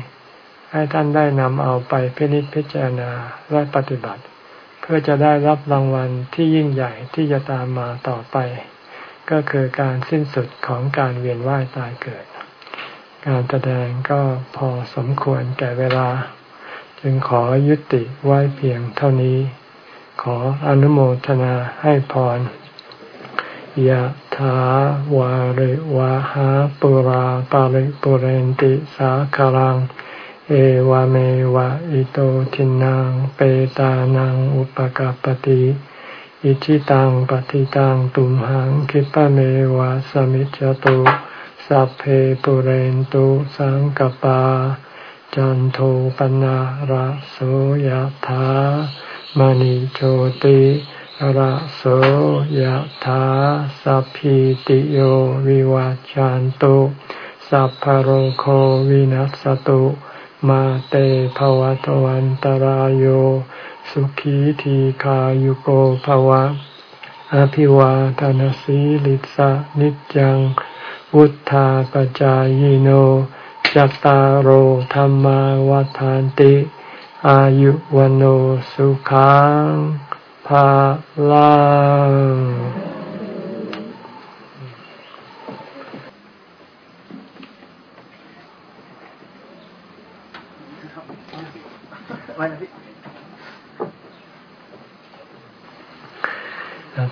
Speaker 1: ให้ท่านได้นำเอาไปพินิจพิจารณาและปฏิบัติ เพื่อจะได้รับรางวัลที่ยิ่งใหญ่ที่จะตามมาต่อไป ก็คือการสิ้นสุดของการเวียนว่ายตายเกิด การแสดงก็พอสมควรแก่เวลา จึงขอยุติไว้เพียงเท่านี้ ขออนุโมทนาให้พร ยะถาวาริวะหาปุราปาริปุเรนติสาคารัง เอวเมวะอิโตทินังเปตานังอุปกาปติอิชิตังปฏิตังตุมหังคิปะเมวะสมิจจตุสัพเพปุเรนตุสังกปา จันโทปนะระโสยะถามณิโชติ ระโสยถาสัพพิติโยวิวัจจันตุสัพพโรโควินัสตุมาเตภวะตวันตารโยสุขีทีขายุโกภวะ อภิวาทานสีลิสะนิจัง วุธาปจายโนจัตตารโอธรรมวาทานติ อายุวันสุขัง ภาลัง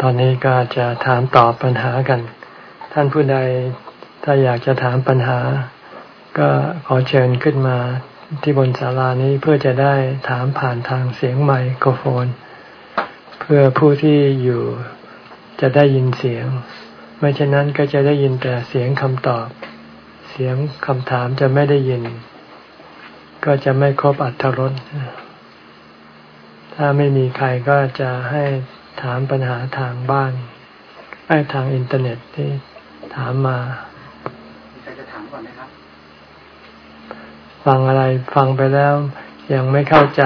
Speaker 1: ตอนนี้ก็จะถามตอบปัญหากัน ท่านผู้ใดถ้าอยากจะถามปัญหา ก็ขอเชิญขึ้นมาที่บนศาลานี้เพื่อจะได้ถามผ่านทางเสียงไมโครโฟน พื่อผู้ที่อยู่จะได้ยินเสียง ไม่เช่นนั้นก็จะได้ยินแต่เสียงคำตอบ เสียงคำถามจะไม่ได้ยิน ก็จะไม่ครบอัตรสถ้าไม่มีใครก็จะให้ถามปัญหาทางบ้านไอ้ทางอินเทอร์เน็ตที่ถามมา
Speaker 2: ใครจะถามก่อนไหมครับ
Speaker 1: ฟังอะไรฟังไปแล้วยังไม่เข้าใจ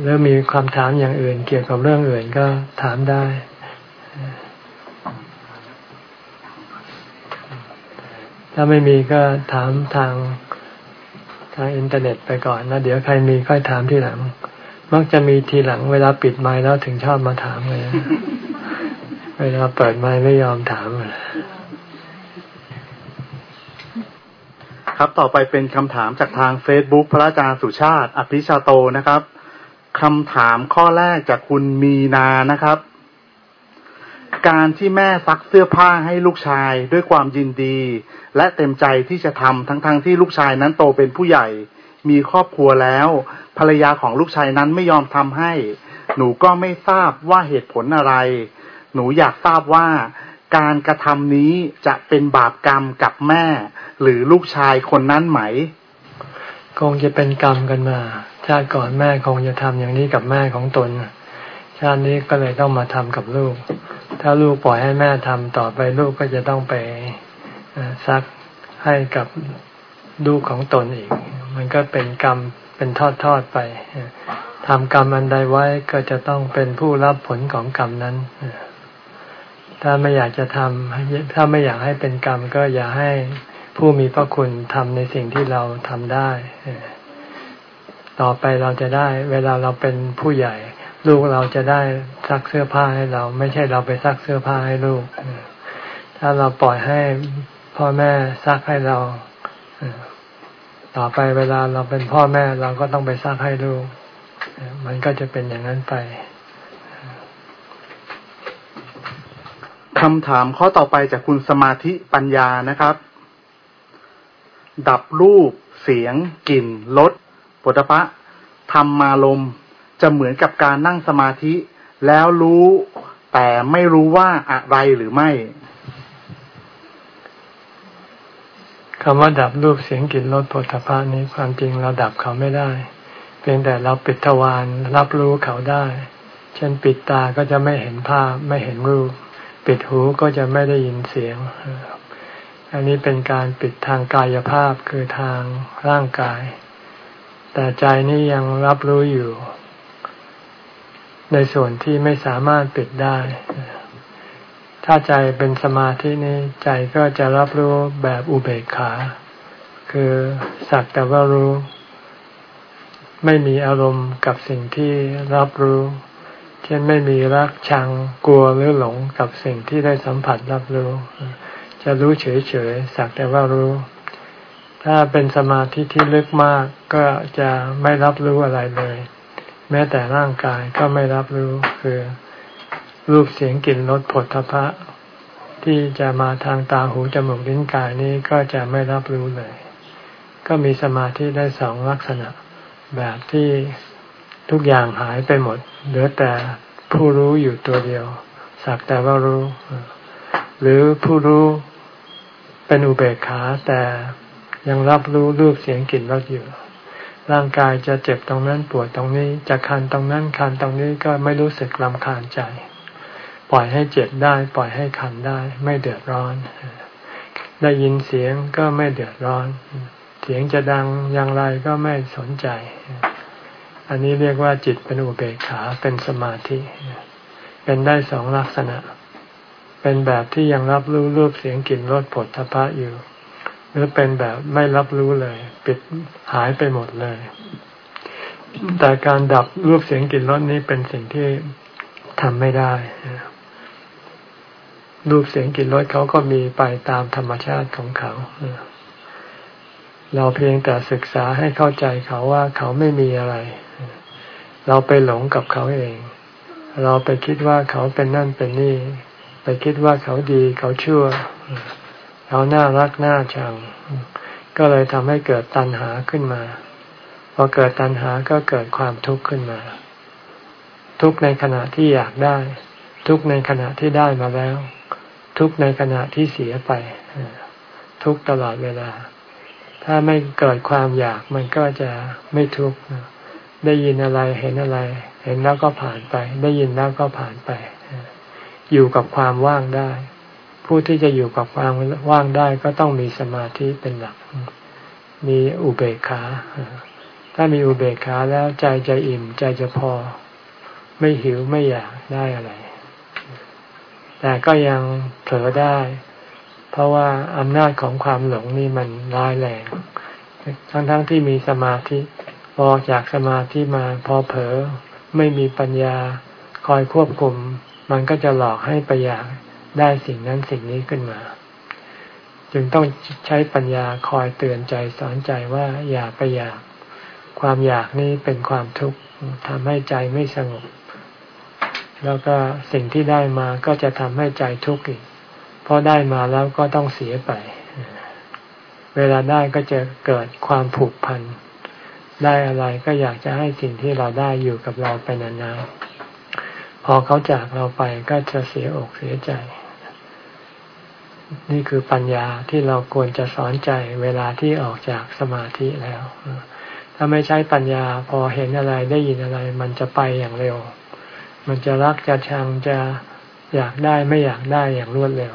Speaker 1: หรือมีความถามอย่างอื่น เกี่ยวกับเรื่องอื่นก็ถามได้ ถ้าไม่มีก็ถามทางทางอินเทอร์เน็ตไปก่อนแล้วเดี๋ยวใครมีค่อยถามทีหลัง มักจะมีทีหลังเวลาปิดไมค์แล้วถึงชอบมาถามเลย เวลาเปิดไมค์ไม่ยอมถาม
Speaker 2: ครับ ต่อไปเป็นคำถามจากทางเฟซบุ๊กพระอาจารย์สุชาติ อภิชาโตนะครับ คำถามข้อแรกจากคุณมีนานะครับ การที่แม่ซักเสื้อผ้าให้ลูกชายด้วยความยินดี และเต็มใจที่จะทำทั้งๆทที่ลูกชายนั้นโตเป็นผู้ใหญ่ มีครอบครัวแล้ว ภรรยาของลูกชายนั้นไม่ยอมทำให้ หนูก็ไม่ทราบว่าเหตุผลอะไร หนูอยากทราบว่าการกระทำนี้จะเป็นบาปกรรมกับแม่ หรือลูกชายคนนั้นไหม
Speaker 1: คงจะเป็นกรรมกันมา ชาติก่อนแม่คงจะทำอย่างนี้กับแม่ของตน ชาตินี้ก็เลยต้องมาทำกับลูก ถ้าลูกปล่อยให้แม่ทำต่อไปลูกก็จะต้องไปซักให้กับลูกของตนอีก มันก็เป็นกรรมเป็นทอดทอดไปทำกรรมอันใดไว้ก็จะต้องเป็นผู้รับผลของกรรมนั้นถ้าไม่อยากจะทำถ้าไม่อยากให้เป็นกรรมก็อย่าให้ผู้มีพระคุณทำในสิ่งที่เราทำได้ ต่อไปเราจะได้ เวลาเราเป็นผู้ใหญ่ ลูกเราจะได้ซักเสื้อผ้าให้เรา ไม่ใช่เราไปซักเสื้อผ้าให้ลูก ถ้าเราปล่อยให้พ่อแม่ซักให้เราต่อไปเวลาเราเป็นพ่อแม่เราก็ต้องไปซักให้ลูก มันก็จะเป็นอย่างนั้นไป
Speaker 2: คำถามข้อต่อไปจากคุณสมาธิปัญญานะครับ ดับรูป เสียง กลิ่น รส ปุถะธรรมาลมจะเหมือนกับการนั่งสมาธิ แล้วรู้แต่ไม่รู้ว่าอะไรหรือไม่
Speaker 1: คำว่าดับรูปเสียงกลิ่นรสปุถะนี้ความจริงเราดับเขาไม่ได้ เพียงแต่เราปิดทวารรับรู้เขาได้ เช่นปิดตาก็จะไม่เห็นภาพไม่เห็นรูป ปิดหูก็จะไม่ได้ยินเสียงอันนี้เป็นการปิดทางกายภาพคือทางร่างกาย แต่ใจนี่ยังรับรู้อยู่ ในส่วนที่ไม่สามารถปิดได้ ถ้าใจเป็นสมาธินี้ใจก็จะรับรู้แบบอุเบกขา คือสักแต่ว่ารู้ ไม่มีอารมณ์กับสิ่งที่รับรู้ เช่นไม่มีรักชังกลัวหรือหลงกับสิ่งที่ได้สัมผัสรับรู้ จะรู้เฉยๆสักแต่ว่ารู้ ถ้าเป็นสมาธิที่ลึกมากก็จะไม่รับรู้อะไรเลย แม้แต่ร่างกายก็ไม่รับรู้คือ รูปเสียงกลิ่นรสผลทพะ ที่จะมาทางตาหูจมูกลิ้นกายนี้ก็จะไม่รับรู้เลย ก็มีสมาธิได้สองลักษณะ แบบที่ทุกอย่างหายไปหมด เหลือแต่ผู้รู้อยู่ตัวเดียว สักแต่ว่ารู้ หรือผู้รู้เป็นอุเบกขาแต่ ยังรับรู้รูปเสียงกลิ่นรสอยู่ ร่างกายจะเจ็บตรงนั้นปวดตรงนี้ จะคันตรงนั้นคันตรงนี้ก็ไม่รู้สึกลำคาญใจ ปล่อยให้เจ็บได้ ปล่อยให้คันได้ ไม่เดือดร้อน ได้ยินเสียงก็ไม่เดือดร้อน เสียงจะดังอย่างไรก็ไม่สนใจ อันนี้เรียกว่าจิตเป็นอุเบกขาเป็นสมาธิ เป็นได้สองลักษณะ เป็นแบบที่ยังรับรู้รูปเสียงกลิ่นรสผลทพะอยู่ รือเป็นแบบไม่รับรู้เลย ปิดหายไปหมดเลย แต่การดับรูปเสียงกลิ่นรสนี้เป็นสิ่งที่ทำไม่ได้รูปเสียงกลิ่นรสเขาก็มีไปตามธรรมชาติของเขา เราเพียงแต่ศึกษาให้เข้าใจเขาว่าเขาไม่มีอะไร เราไปหลงกับเขาเอง เราไปคิดว่าเขาเป็นนั่นเป็นนี่ ไปคิดว่าเขาดีเขาชั่ว เราน่ารักน่าชัง ก็เลยทำให้เกิดตัณหาขึ้นมา พอเกิดตัณหาก็เกิดความทุกข์ขึ้นมา ทุกในขณะที่อยากได้ ทุกในขณะที่ได้มาแล้ว ทุกในขณะที่เสียไป ทุกตลอดเวลา ถ้าไม่เกิดความอยากมันก็จะไม่ทุกข์ได้ยินอะไรเห็นอะไร เห็นแล้วก็ผ่านไป ได้ยินแล้วก็ผ่านไป อยู่กับความว่างได้ ผู้ที่จะอยู่กับความว่างได้ก็ต้องมีสมาธิเป็นหลัก มีอุเบกขา ถ้ามีอุเบกขาแล้วใจจะอิ่ม ใจจะพอ ไม่หิวไม่อยากได้อะไร แต่ก็ยังเผลอได้ เพราะว่าอำนาจของความหลงนี่มันร้ายแรง ทั้งๆทที่มีสมาธิ พอจากสมาธิมาพอเผลอไม่มีปัญญาคอยควบคุม มันก็จะหลอกให้ไปอยาก ได้สิ่งนั้นสิ่งนี้ขึ้นมา จึงต้องใช้ปัญญาคอยเตือนใจสอนใจว่าอย่าไปอยาก ความอยากนี้เป็นความทุกข์ทำให้ใจไม่สงบ แล้วก็สิ่งที่ได้มาก็จะทำให้ใจทุกข์อีกเพราะได้มาแล้วก็ต้องเสียไป เวลาได้ก็จะเกิดความผูกพัน ได้อะไรก็อยากจะให้สิ่งที่เราได้อยู่กับเราไปนานๆพอเขาจากเราไปก็จะเสียอกเสียใจ นี่คือปัญญาที่เราควรจะสอนใจเวลาที่ออกจากสมาธิแล้ว ถ้าไม่ใช้ปัญญาพอเห็นอะไรได้ยินอะไร มันจะไปอย่างเร็ว มันจะรักจะชังจะอยากได้ไม่อยากได้อย่างรวดเร็ว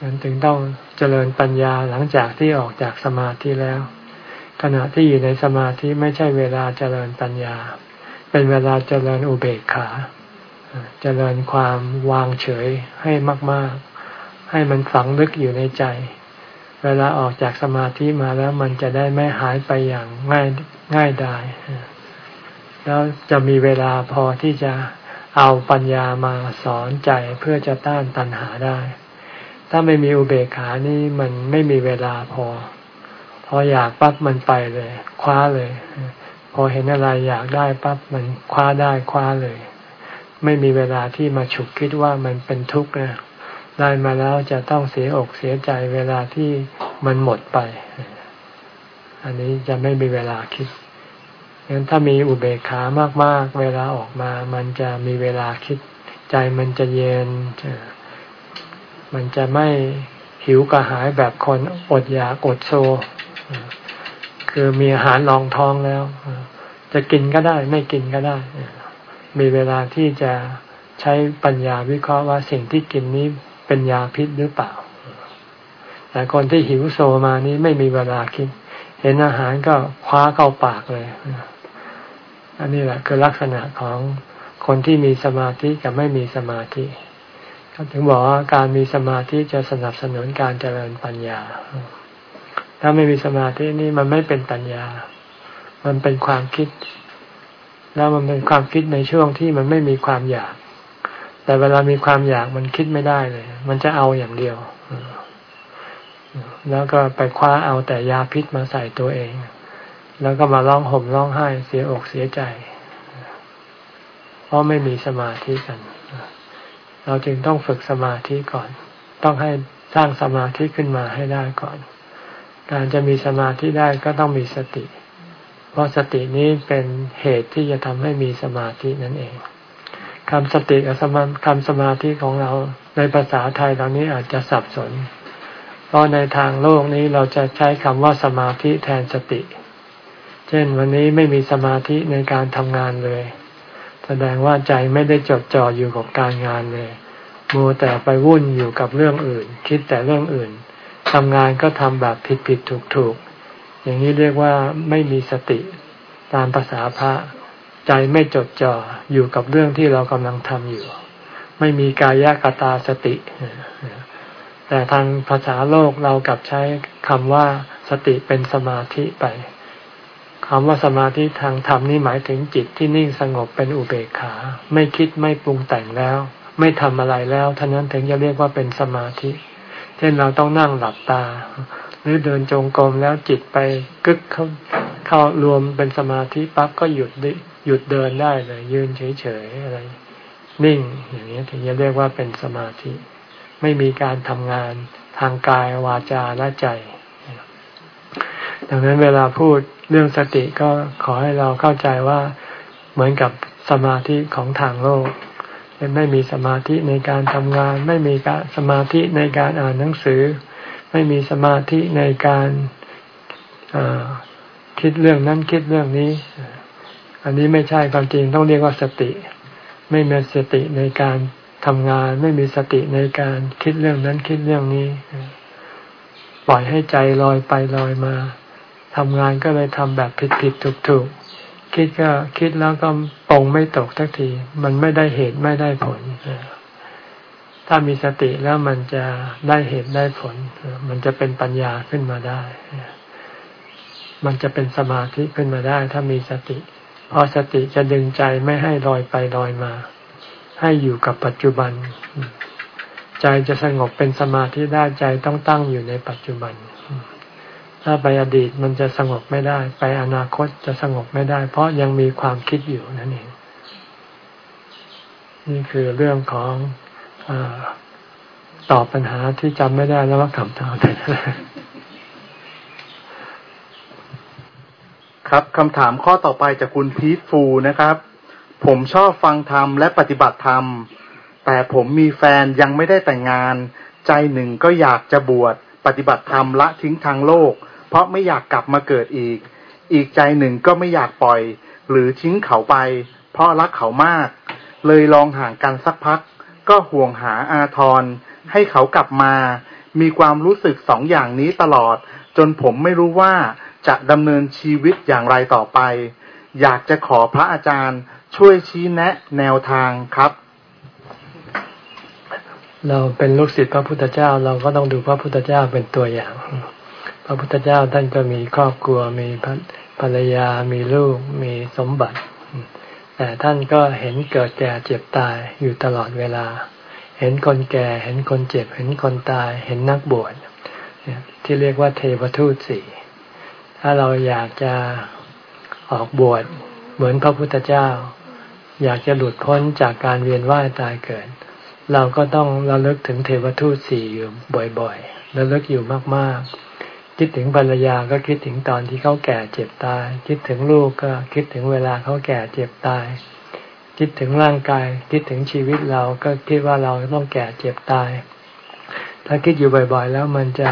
Speaker 1: นั้นถึงต้องเจริญปัญญาหลังจากที่ออกจากสมาธิแล้ว ขณะที่อยู่ในสมาธิไม่ใช่เวลาเจริญปัญญา เป็นเวลาเจริญอุเบกขา เจริญความวางเฉยให้มาก ให้มันฝังลึกอยู่ในใจ เวลาออกจากสมาธิมาแล้วมันจะได้ไม่หายไปอย่างง่ายง่ายดายแล้วจะมีเวลาพอที่จะเอาปัญญามาสอนใจเพื่อจะต้านตัณหาได้ ถ้าไม่มีอุเบกขานี่มันไม่มีเวลาพอ พออยากปั๊บมันไปเลย คว้าเลย พอเห็นอะไรอยากได้ปั๊บมันคว้าได้คว้าเลย ไม่มีเวลาที่มาฉุกคิดว่ามันเป็นทุกข์นะ ได้มาแล้วจะต้องเสียอกเสียใจเวลาที่มันหมดไป อันนี้จะไม่มีเวลาคิดงั้นถ้ามีอุเบกขามาก ๆ เวลาออกมา มันจะมีเวลาคิด ใจมันจะเย็น มันจะไม่หิวกระหายแบบคนอดอยากอดโซ คือมีอาหารรองท้องแล้ว จะกินก็ได้ ไม่กินก็ได้ มีเวลาที่จะใช้ปัญญาวิเคราะห์ว่าสิ่งที่กินนี้ เป็นยาพิษหรือเปล่า แต่คนที่หิวโซมานี้ไม่มีเวลาคิด เห็นอาหารก็คว้าเข้าปากเลย อันนี้แหละคือลักษณะของคนที่มีสมาธิกับไม่มีสมาธิเขาถึงบอกว่าการมีสมาธิจะสนับสนุนการเจริญปัญญา ถ้าไม่มีสมาธินี่มันไม่เป็นปัญญา มันเป็นความคิด แล้วมันเป็นความคิดในช่วงที่มันไม่มีความอยาก แต่เวลามีความอยากมันคิดไม่ได้เลย มันจะเอาอย่างเดียว แล้วก็ไปคว้าเอาแต่ยาพิษมาใส่ตัวเอง แล้วก็มาร้องห่มร้องไห้เสียอกเสียใจ เพราะไม่มีสมาธิกัน เราจึงต้องฝึกสมาธิก่อน ต้องให้สร้างสมาธิขึ้นมาให้ได้ก่อน การจะมีสมาธิได้ก็ต้องมีสติ เพราะสตินี้เป็นเหตุที่จะทำให้มีสมาธินั่นเอง คำสติกับคำสมาธิของเราในภาษาไทยตอนนี้อาจจะสับสน เพราะในทางโลกนี้เราจะใช้คำว่าสมาธิแทนสติ เช่นวันนี้ไม่มีสมาธิในการทำงานเลย แสดงว่าใจไม่ได้จดจ่ออยู่กับการงานเลยมัวแต่ไปวุ่นอยู่กับเรื่องอื่น คิดแต่เรื่องอื่นทำงานก็ทำแบบผิดผิดถูกถูกอย่างนี้เรียกว่าไม่มีสติตามภาษาพระ ใจไม่จดจ่ออยู่กับเรื่องที่เรากำลังทำอยู่ ไม่มีกายกตาสติ แต่ทางภาษาโลกเรากลับใช้คำว่าสติเป็นสมาธิไปคำว่าสมาธิทางธรรมนี่หมายถึงจิตที่นิ่งสงบเป็นอุเบกขา ไม่คิดไม่ปรุงแต่งแล้ว ไม่ทำอะไรแล้วท่านั้นถึงจะเรียกว่าเป็นสมาธิ เช่นเราต้องนั่งหลับตา หรือเดินจงกรมแล้วจิตไปกึกเข้าเข้ารวมเป็นสมาธิปั๊บก็หยุด หยุดเดินได้เลย ยืนเฉยๆอะไร นิ่งอย่างนี้ถึงจะเรียกว่าเป็นสมาธิ ไม่มีการทำงานทางกายวาจาและใจ ดังนั้นเวลาพูดเรื่องสติก็ขอให้เราเข้าใจว่าเหมือนกับสมาธิของทางโลกไม่มีสมาธิในการทำงาน ไม่มีการสมาธิในการอ่านหนังสือ ไม่มีสมาธิในการคิดเรื่องนั้นคิดเรื่องนี้ อันนี้ไม่ใช่ความจริงต้องเรียกว่าสติ ไม่มีสติในการทำงาน ไม่มีสติในการคิดเรื่องนั้นคิดเรื่องนี้ ปล่อยให้ใจลอยไปลอยมาทำงานก็เลยทำแบบผิดผิดถูกถูกคิดก็คิดแล้วก็ปรงไม่ตกทักที มันไม่ได้เหตุไม่ได้ผลถ้ามีสติแล้วมันจะได้เหตุได้ผล มันจะเป็นปัญญาขึ้นมาได้ มันจะเป็นสมาธิขึ้นมาได้ ถ้ามีสติ เพราะสติจะดึงใจไม่ให้ลอยไปลอยมา ให้อยู่กับปัจจุบัน ใจจะสงบเป็นสมาธิได้ใจต้องตั้งอยู่ในปัจจุบัน ถ้าไปอดีตมันจะสงบไม่ได้ ไปอนาคตจะสงบไม่ได้ เพราะยังมีความคิดอยู่นั่นเองนี่คือเรื่องของอตอบปัญหาที่จำไม่ได้แล้วว่าคำถามเป็นอะไร
Speaker 2: ครับคำถามข้อต่อไปจากคุณพีทฟูนะครับ ผมชอบฟังธรรมและปฏิบัติธรรม แต่ผมมีแฟนยังไม่ได้แต่งงาน ใจหนึ่งก็อยากจะบวชปฏิบัติธรรมละทิ้งทางโลก เพราะไม่อยากกลับมาเกิดอีก อีกใจหนึ่งก็ไม่อยากปล่อย หรือทิ้งเขาไป เพราะรักเขามาก เลยลองห่างกันสักพัก ก็ห่วงหาอาทร ให้เขากลับมา มีความรู้สึกสองอย่างนี้ตลอด จนผมไม่รู้ว่า จะดำเนินชีวิตอย่างไรต่อไป อยากจะขอพระอาจารย์ช่วยชี้แนะแนวทางครับ
Speaker 1: เราเป็นลูกศิษย์พระพุทธเจ้าเราก็ต้องดูพระพุทธเจ้าเป็นตัวอย่าง พระพุทธเจ้าท่านก็มีครอบครัวมีภรรยามีลูกมีสมบัติ แต่ท่านก็เห็นเกิดแก่เจ็บตายอยู่ตลอดเวลา เห็นคนแก่เห็นคนเจ็บ เห็นคนตาย เห็นนักบวชที่เรียกว่าเทวทูตสี่ ถ้าเราอยากจะออกบวชเหมือนพระพุทธเจ้า อยากจะหลุดพ้นจากการเวียนว่ายตายเกิด เราก็ต้องระลึกถึงเทวทูตสี่อยู่บ่อยๆระลึกอยู่มากๆ คิดถึงภรรยาก็คิดถึงตอนที่เขาแก่เจ็บตาย คิดถึงลูกก็คิดถึงเวลาเขาแก่เจ็บตาย คิดถึงร่างกาย คิดถึงชีวิตเราก็คิดว่าเราต้องแก่เจ็บตาย ถ้าคิดอยู่บ่อยๆ แล้วมันจะ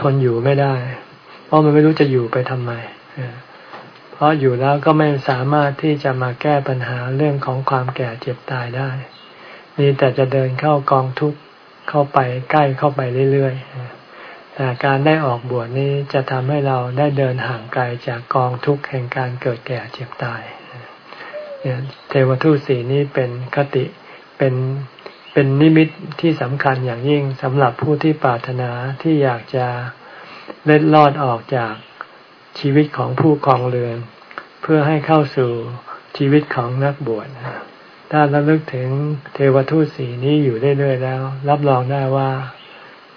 Speaker 1: ทนอยู่ไม่ได้ เพราะมันไม่รู้จะอยู่ไปทำไมเพราะอยู่แล้วก็ไม่สามารถที่จะมาแก้ปัญหาเรื่องของความแก่เจ็บตายได้มีแต่จะเดินเข้ากองทุกข์เข้าไปใกล้เข้าไปเรื่อยๆแต่การได้ออกบวชนี้จะทำให้เราได้เดินห่างไกลจากกองทุกข์แห่งการเกิดแก่เจ็บตายเนี่ยเทวทูตสีนี้เป็นคติเป็นเป็นนิมิตที่สำคัญอย่างยิ่งสำหรับผู้ที่ปรารถนาที่อยากจะ เล็ดลอดออกจากชีวิตของผู้ครองเรือน เพื่อให้เข้าสู่ชีวิตของนักบวชถ้าระลึกถึงเทวทูตสีนี้อยู่เรื่อยๆแล้ว รับรองได้ว่า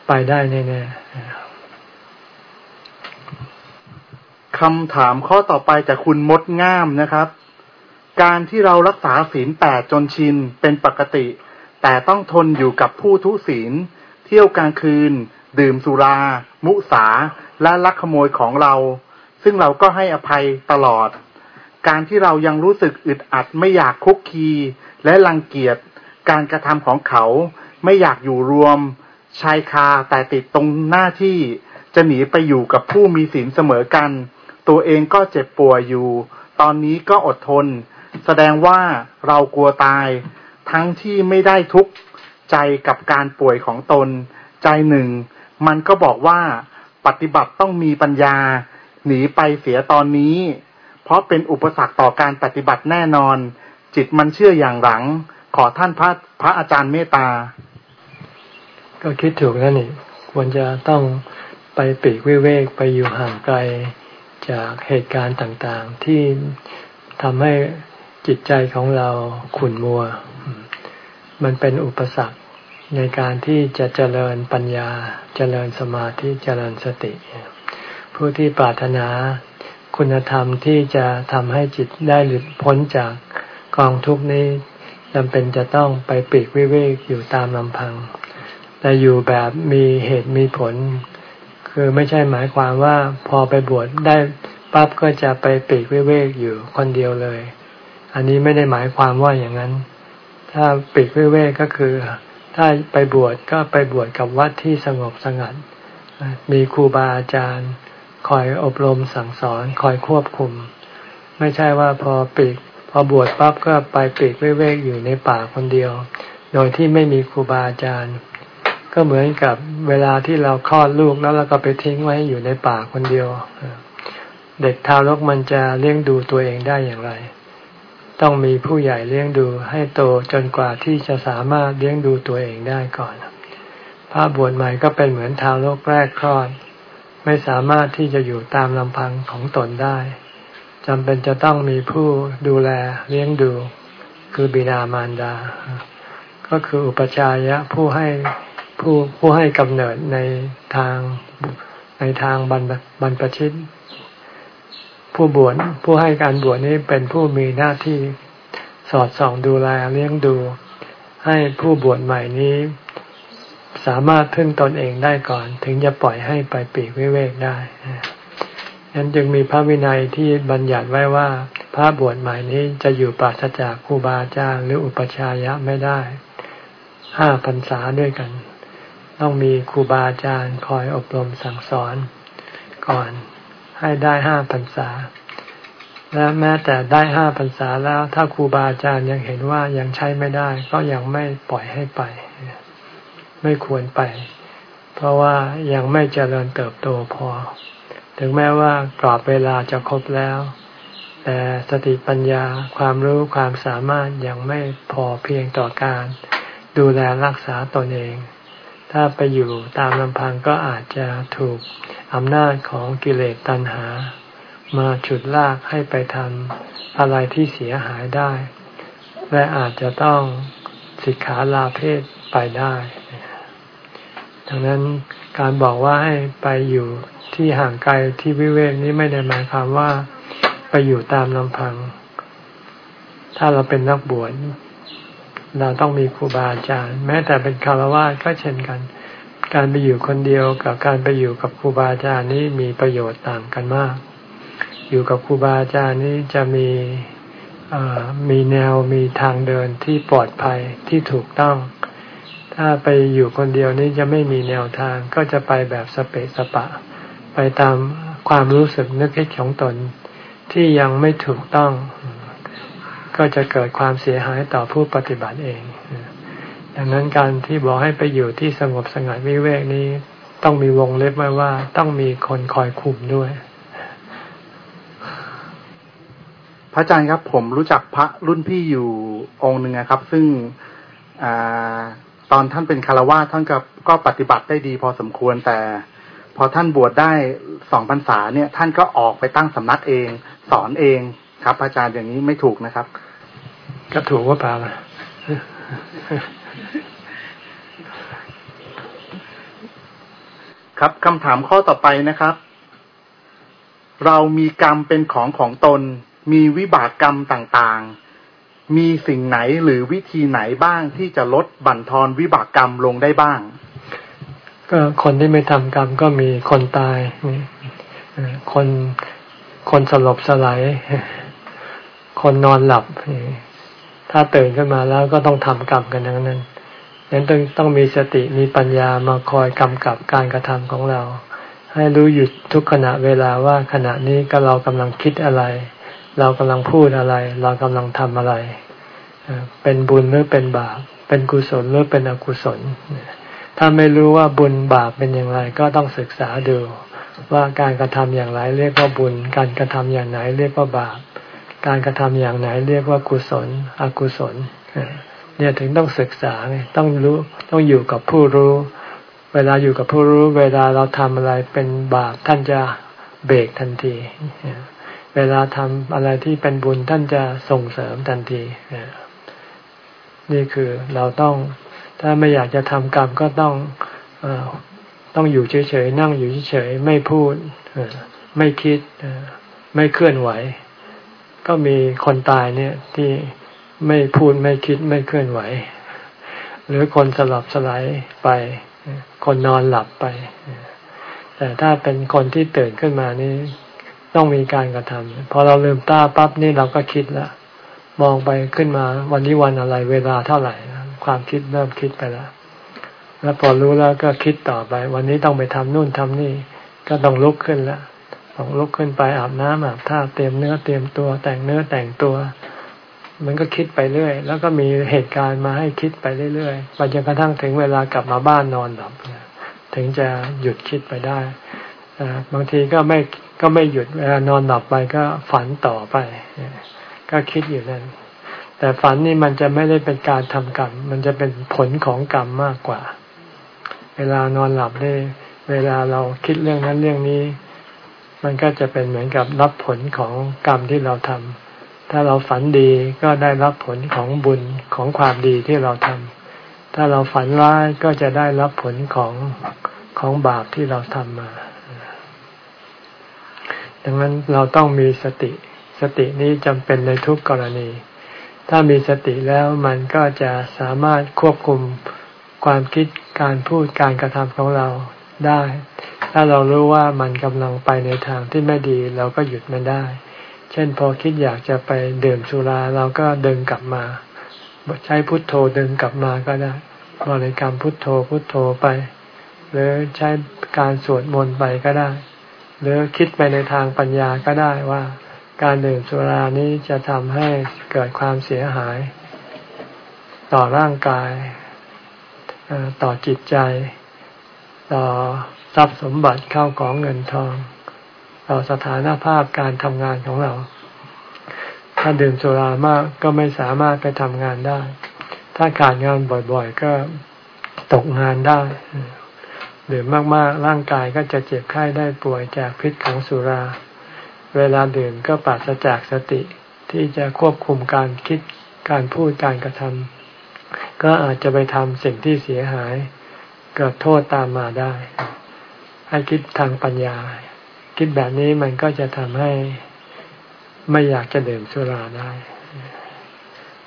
Speaker 1: ไปได้แน่
Speaker 2: ๆคำถามข้อต่อไปจากคุณมดง่ามนะครับ การที่เรารักษาศีลแปดจนชินเป็นปกติ แต่ต้องทนอยู่กับผู้ทุศีล เที่ยวกลางคืน ดื่มสุรา มุสา และลักขโมยของเรา ซึ่งเราก็ให้อภัยตลอด การที่เรายังรู้สึกอึดอัดไม่อยากคุกคี และรังเกียจการกระทำของเขา ไม่อยากอยู่รวม ชายคาแต่ติดตรงหน้าที่ จะหนีไปอยู่กับผู้มีศีลเสมอกัน ตัวเองก็เจ็บป่วยอยู่ ตอนนี้ก็อดทน แสดงว่าเรากลัวตาย ทั้งที่ไม่ได้ทุกข์ใจกับการป่วยของตน ใจหนึ่ง มันก็บอกว่าปฏิบัติต้องมีปัญญา หนีไปเสียตอนนี้ เพราะเป็นอุปสรรคต่อการปฏิบัติแน่นอน จิตมันเชื่ออย่างหลัง ขอท่านพระพระอาจารย์เมตตา
Speaker 1: ก็คิดถูกแล้วนี่ควรจะต้องไปปีกวิเวกไปอยู่ห่างไกลจากเหตุการณ์ต่างๆ ที่ทำให้จิตใจของเราขุ่นมัว มันเป็นอุปสรรค ในการที่จะเจริญปัญญา เจริญสมาธิ เจริญสติ ผู้ที่ปรารถนาคุณธรรมที่จะทำให้จิตได้หลุดพ้นจากกองทุกนี้จำเป็นจะต้องไปปีกวิเวกอยู่ตามลำพัง แต่อยู่แบบมีเหตุมีผล คือไม่ใช่หมายความว่าพอไปบวชได้ปั๊บก็จะไปปีกวิเวกอยู่คนเดียวเลย อันนี้ไม่ได้หมายความว่าอย่างนั้น ถ้าปีกวิเวกก็คือ ถ้าไปบวชก็ไปบวชกับวัดที่สงบสงัด มีครูบาอาจารย์ คอยอบรมสั่งสอนคอยควบคุม ไม่ใช่ว่าพอปีกพอบวชปั๊บก็ไปปีกเวกอยู่ในป่าคนเดียว โดยที่ไม่มีครูบาอาจารย์ ก็เหมือนกับเวลาที่เราคลอดลูกแล้วเราก็ไปทิ้งไว้อยู่ในป่าคนเดียว เด็กทารกมันจะเลี้ยงดูตัวเองได้อย่างไร ต้องมีผู้ใหญ่เลี้ยงดูให้โตจนกว่าที่จะสามารถเลี้ยงดูตัวเองได้ก่อน พระบวชใหม่ก็เป็นเหมือนทารกแรกคลอด ไม่สามารถที่จะอยู่ตามลำพังของตนได้จำเป็นจะต้องมีผู้ดูแลเลี้ยงดู คือบิดามารดา ก็คืออุปชายะผู้ให้ผู้ผู้ให้กำเนิดในทางในทางบรรบรรพชิต ผู้บวชผู้ให้การบวชนี้เป็นผู้มีหน้าที่สอดส่องดูแลเลี้ยงดู ให้ผู้บวชใหม่นี้ สามารถพึ่งตนเองได้ก่อน ถึงจะปล่อยให้ไปปีกวิเวกได้นั้นจึงมีพระวินัยที่บัญญัติไว้ว่า พระบวชใหม่นี้จะอยู่ปราศจากครูบาอาจารย์หรืออุปชายะไม่ได้ห้าพรรษาด้วยกัน ต้องมีครูบาอาจารย์คอยอบรมสั่งสอนก่อน ให้ได้ห้าพรรษา และแม้แต่ได้ห้าพรรษาแล้ว ถ้าครูบาอาจารย์ยังเห็นว่ายังใช้ไม่ได้ ก็ยังไม่ปล่อยให้ไป ไม่ควรไป เพราะว่ายังไม่เจริญเติบโตพอ ถึงแม้ว่ากรอบเวลาจะครบแล้ว แต่สติปัญญาความรู้ความสามารถยังไม่พอเพียงต่อการ ดูแลรักษาตนเอง ถ้าไปอยู่ตามลำพังก็อาจจะถูกอำนาจของกิเลสตัณหา มาฉุดลากให้ไปทำอะไรที่เสียหายได้ และอาจจะต้องสิกขาลาเพศไปได้ดังนั้นการบอกว่าให้ไปอยู่ที่ห่างไกลที่วิเวกนี้ไม่ได้หมายความว่าไปอยู่ตามลำพัง ถ้าเราเป็นนักบวช เราต้องมีครูบาอาจารย์ แม้แต่เป็นคารวะก็เช่นกัน การไปอยู่คนเดียวกับการไปอยู่กับครูบาอาจารย์นี้มีประโยชน์ต่างกันมาก อยู่กับครูบาอาจารย์นี้จะมีมีแนวมีทางเดินที่ปลอดภัยที่ถูกต้อง ถ้าไปอยู่คนเดียวนี้จะไม่มีแนวทางก็จะไปแบบสเปสปะ ไปตามความรู้สึกนึกคิดของตนที่ยังไม่ถูกต้อง ก็จะเกิดความเสียหายต่อผู้ปฏิบัติเอง ดังนั้นการที่บอกให้ไปอยู่ที่สงบสงัดวิเวกนี้ ต้องมีวงเล็บไว้ว่า ต้องมีคนคอยคุมด้วย
Speaker 2: พระอาจารย์ครับ ผมรู้จักพระรุ่นพี่อยู่องค์หนึ่งครับ ซึ่งอตอนท่านเป็นคารวะท่านก็ก็ปฏิบัติได้ดีพอสมควรแต่พอท่านบวชได้สองพรรษาเนี่ย ท่านก็ออกไปตั้งสำนักเอง สอนเองครับ อาจารย์อย่างนี้ไม่ถูกนะครับ
Speaker 1: ก็ถูกว่าเปล่าล่ะ
Speaker 2: ครับคำถามข้อต่อไปนะครับ เรามีกรรมเป็นของของตน มีวิบากกรรมต่างๆ มีสิ่งไหนหรือวิธีไหนบ้างที่จะลดบั่นทอนวิบากกรรมลงได้บ้าง
Speaker 1: ก็คนที่ไม่ทำกรรมก็มีคนตายคนคนสลบสลายคนนอนหลับ ถ้าตื่นขึ้นมาแล้วก็ต้องทำกรรมกันทั้งนั้นนั้นต้องต้องมีสติมีปัญญามาคอยกำกับการกระทำของเรา ให้รู้หยุดทุกขณะเวลาว่าขณะนี้ก็เรากำลังคิดอะไร เรากำลังพูดอะไร เรากำลังทำอะไร เป็นบุญหรือเป็นบาป เป็นกุศลหรือเป็นอกุศล ถ้าไม่รู้ว่าบุญบาปเป็นอย่างไรก็ต้องศึกษาดูว่าการกระทำอย่างไรเรียกว่าบุญ การกระทำอย่างไหนเรียกว่าบาป การกระทำอย่างไหนเรียกว่ากุศล อกุศล เนี่ยถึงต้องศึกษาไงต้องรู้ต้องอยู่กับผู้รู้ เวลาอยู่กับผู้รู้ เวลาเราทำอะไรเป็นบาปท่านจะเบรกทันที เวลาทำอะไรที่เป็นบุญท่านจะส่งเสริมทันทีนี่คือเราต้องถ้าไม่อยากจะทำกรรมก็ต้องอต้องอยู่เฉยๆนั่งอยู่เฉยๆไม่พูดไม่คิดไม่เคลื่อนไหว ก็มีคนตายเนี่ยที่ไม่พูดไม่คิดไม่เคลื่อนไหว หรือคนสลับสลายไป คนนอนหลับไป แต่ถ้าเป็นคนที่ตื่นขึ้นมานี่ต้องมีการกระทำพอเราลืมตาปั๊บนี่เราก็คิดละมองไปขึ้นมาวันนี้วันอะไรเวลาเท่าไหร่ ความคิดเริ่มคิดไปแล้วแล้วพอรู้แล้วก็คิดต่อไป วันนี้ต้องไปทำนู่นทำนี่ ก็ต้องลุกขึ้นแล้ว ลุกขึ้นไปอาบน้ำอาบท่าเตรียมเนื้อเตรียมตัว แต่งเนื้อแต่งตัว มันก็คิดไปเรื่อย แล้วก็มีเหตุการณ์มาให้คิดไปเรื่อยๆไปจนกระทั่งถึงเวลากลับมาบ้านนอนหลับถึงจะหยุดคิดไปได้บางทีก็ไม่ก็ไม่หยุดเวลานอนหลับไปก็ฝันต่อไป ก็คิดอยู่นั่นแต่ฝันนี่มันจะไม่ได้เป็นการทำกรรม มันจะเป็นผลของกรรมมากกว่า เวลานอนหลับได้เวลาเราคิดเรื่องนั้นเรื่องนี้ มันก็จะเป็นเหมือนกับรับผลของกรรมที่เราทำถ้าเราฝันดีก็ได้รับผลของบุญของความดีที่เราทำถ้าเราฝันร้ายก็จะได้รับผลของของบาปที่เราทำมาดังนั้นเราต้องมีสติ สตินี้จำเป็นในทุกกรณี ถ้ามีสติแล้วมันก็จะสามารถควบคุมความคิดการพูดการกระทำของเราได้ ถ้าเรารู้ว่ามันกำลังไปในทางที่ไม่ดีเราก็หยุดมันได้ เช่นพอคิดอยากจะไปดื่มสุราเราก็ดึงกลับมา ใช้พุทโธดึงกลับมาก็ได้บริกรรมพุทโธพุทโธไป หรือใช้การสวดมนต์ไปก็ได้ หรือคิดไปในทางปัญญาก็ได้ว่า การดื่มสุรานี้จะทำให้เกิดความเสียหาย ต่อร่างกายต่อจิตใจ ต่อ ทรัพย์สมบัติเข้าของเงินทอง ต่อสถานภาพการทำงานของเรา ถ้าดื่มสุรามากก็ไม่สามารถไปทำงานได้ ถ้าขาดงานบ่อยๆ ก็ตกงานได้ดื่มมากๆ ร่างกายก็จะเจ็บไข้ได้ป่วยจากพิษของสุรา เวลาดื่มก็ปราศจากสติ ที่จะควบคุมการคิดการพูดการกระทำก็อาจจะไปทำสิ่งที่เสียหาย เกิดโทษตามมาได้ ให้คิดทางปัญญา คิดแบบนี้มันก็จะทำให้ไม่อยากจะดื่มสุราได้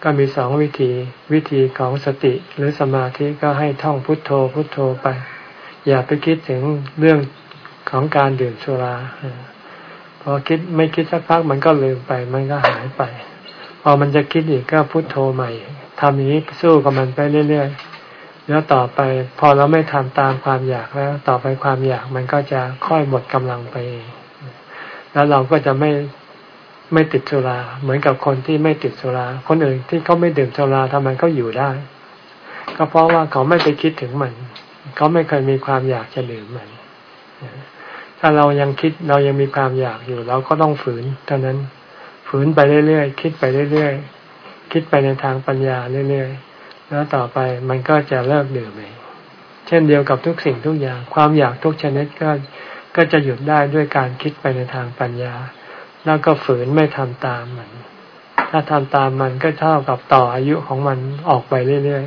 Speaker 1: ก็มีสองวิธี วิธีของสติหรือสมาธิก็ให้ท่องพุทโธพุทโธไป อย่าไปคิดถึงเรื่องของการดื่มสุราพอคิดไม่คิดสักพักมันก็ลืมไป มันก็หายไป พอมันจะคิดอีกก็พุทโธใหม่ทำอย่างนี้สู้กับมันไปเรื่อย แล้วต่อไปพอเราไม่ทำตามความอยากแล้ว ต่อไปความอยากมันก็จะค่อยหมดกำลังไปเองแล้วเราก็จะไม่ไม่ติดสุรา เหมือนกับคนที่ไม่ติดสุรา คนอื่นที่เขาไม่ดื่มสุราทำไมเขาอยู่ได้ ก็เพราะว่าเขาไม่ไปคิดถึงมัน เขาไม่เคยมีความอยากจะดื่มมัน ถ้าเรายังคิดเรายังมีความอยากอยู่ เราก็ต้องฝืนเท่านั้นฝืนไปเรื่อยๆคิดไปเรื่อยๆคิดไปในทางปัญญาเรื่อยๆ แล้วต่อไปมันก็จะเลิกดื่มเองเช่นเดียวกับทุกสิ่งทุกอย่าง ความอยากทุกชนิดก็ก็จะหยุดได้ด้วยการคิดไปในทางปัญญา แล้วก็ฝืนไม่ทำตามมัน ถ้าทำตามมันก็เท่ากับต่ออายุของมันออกไปเรื่อย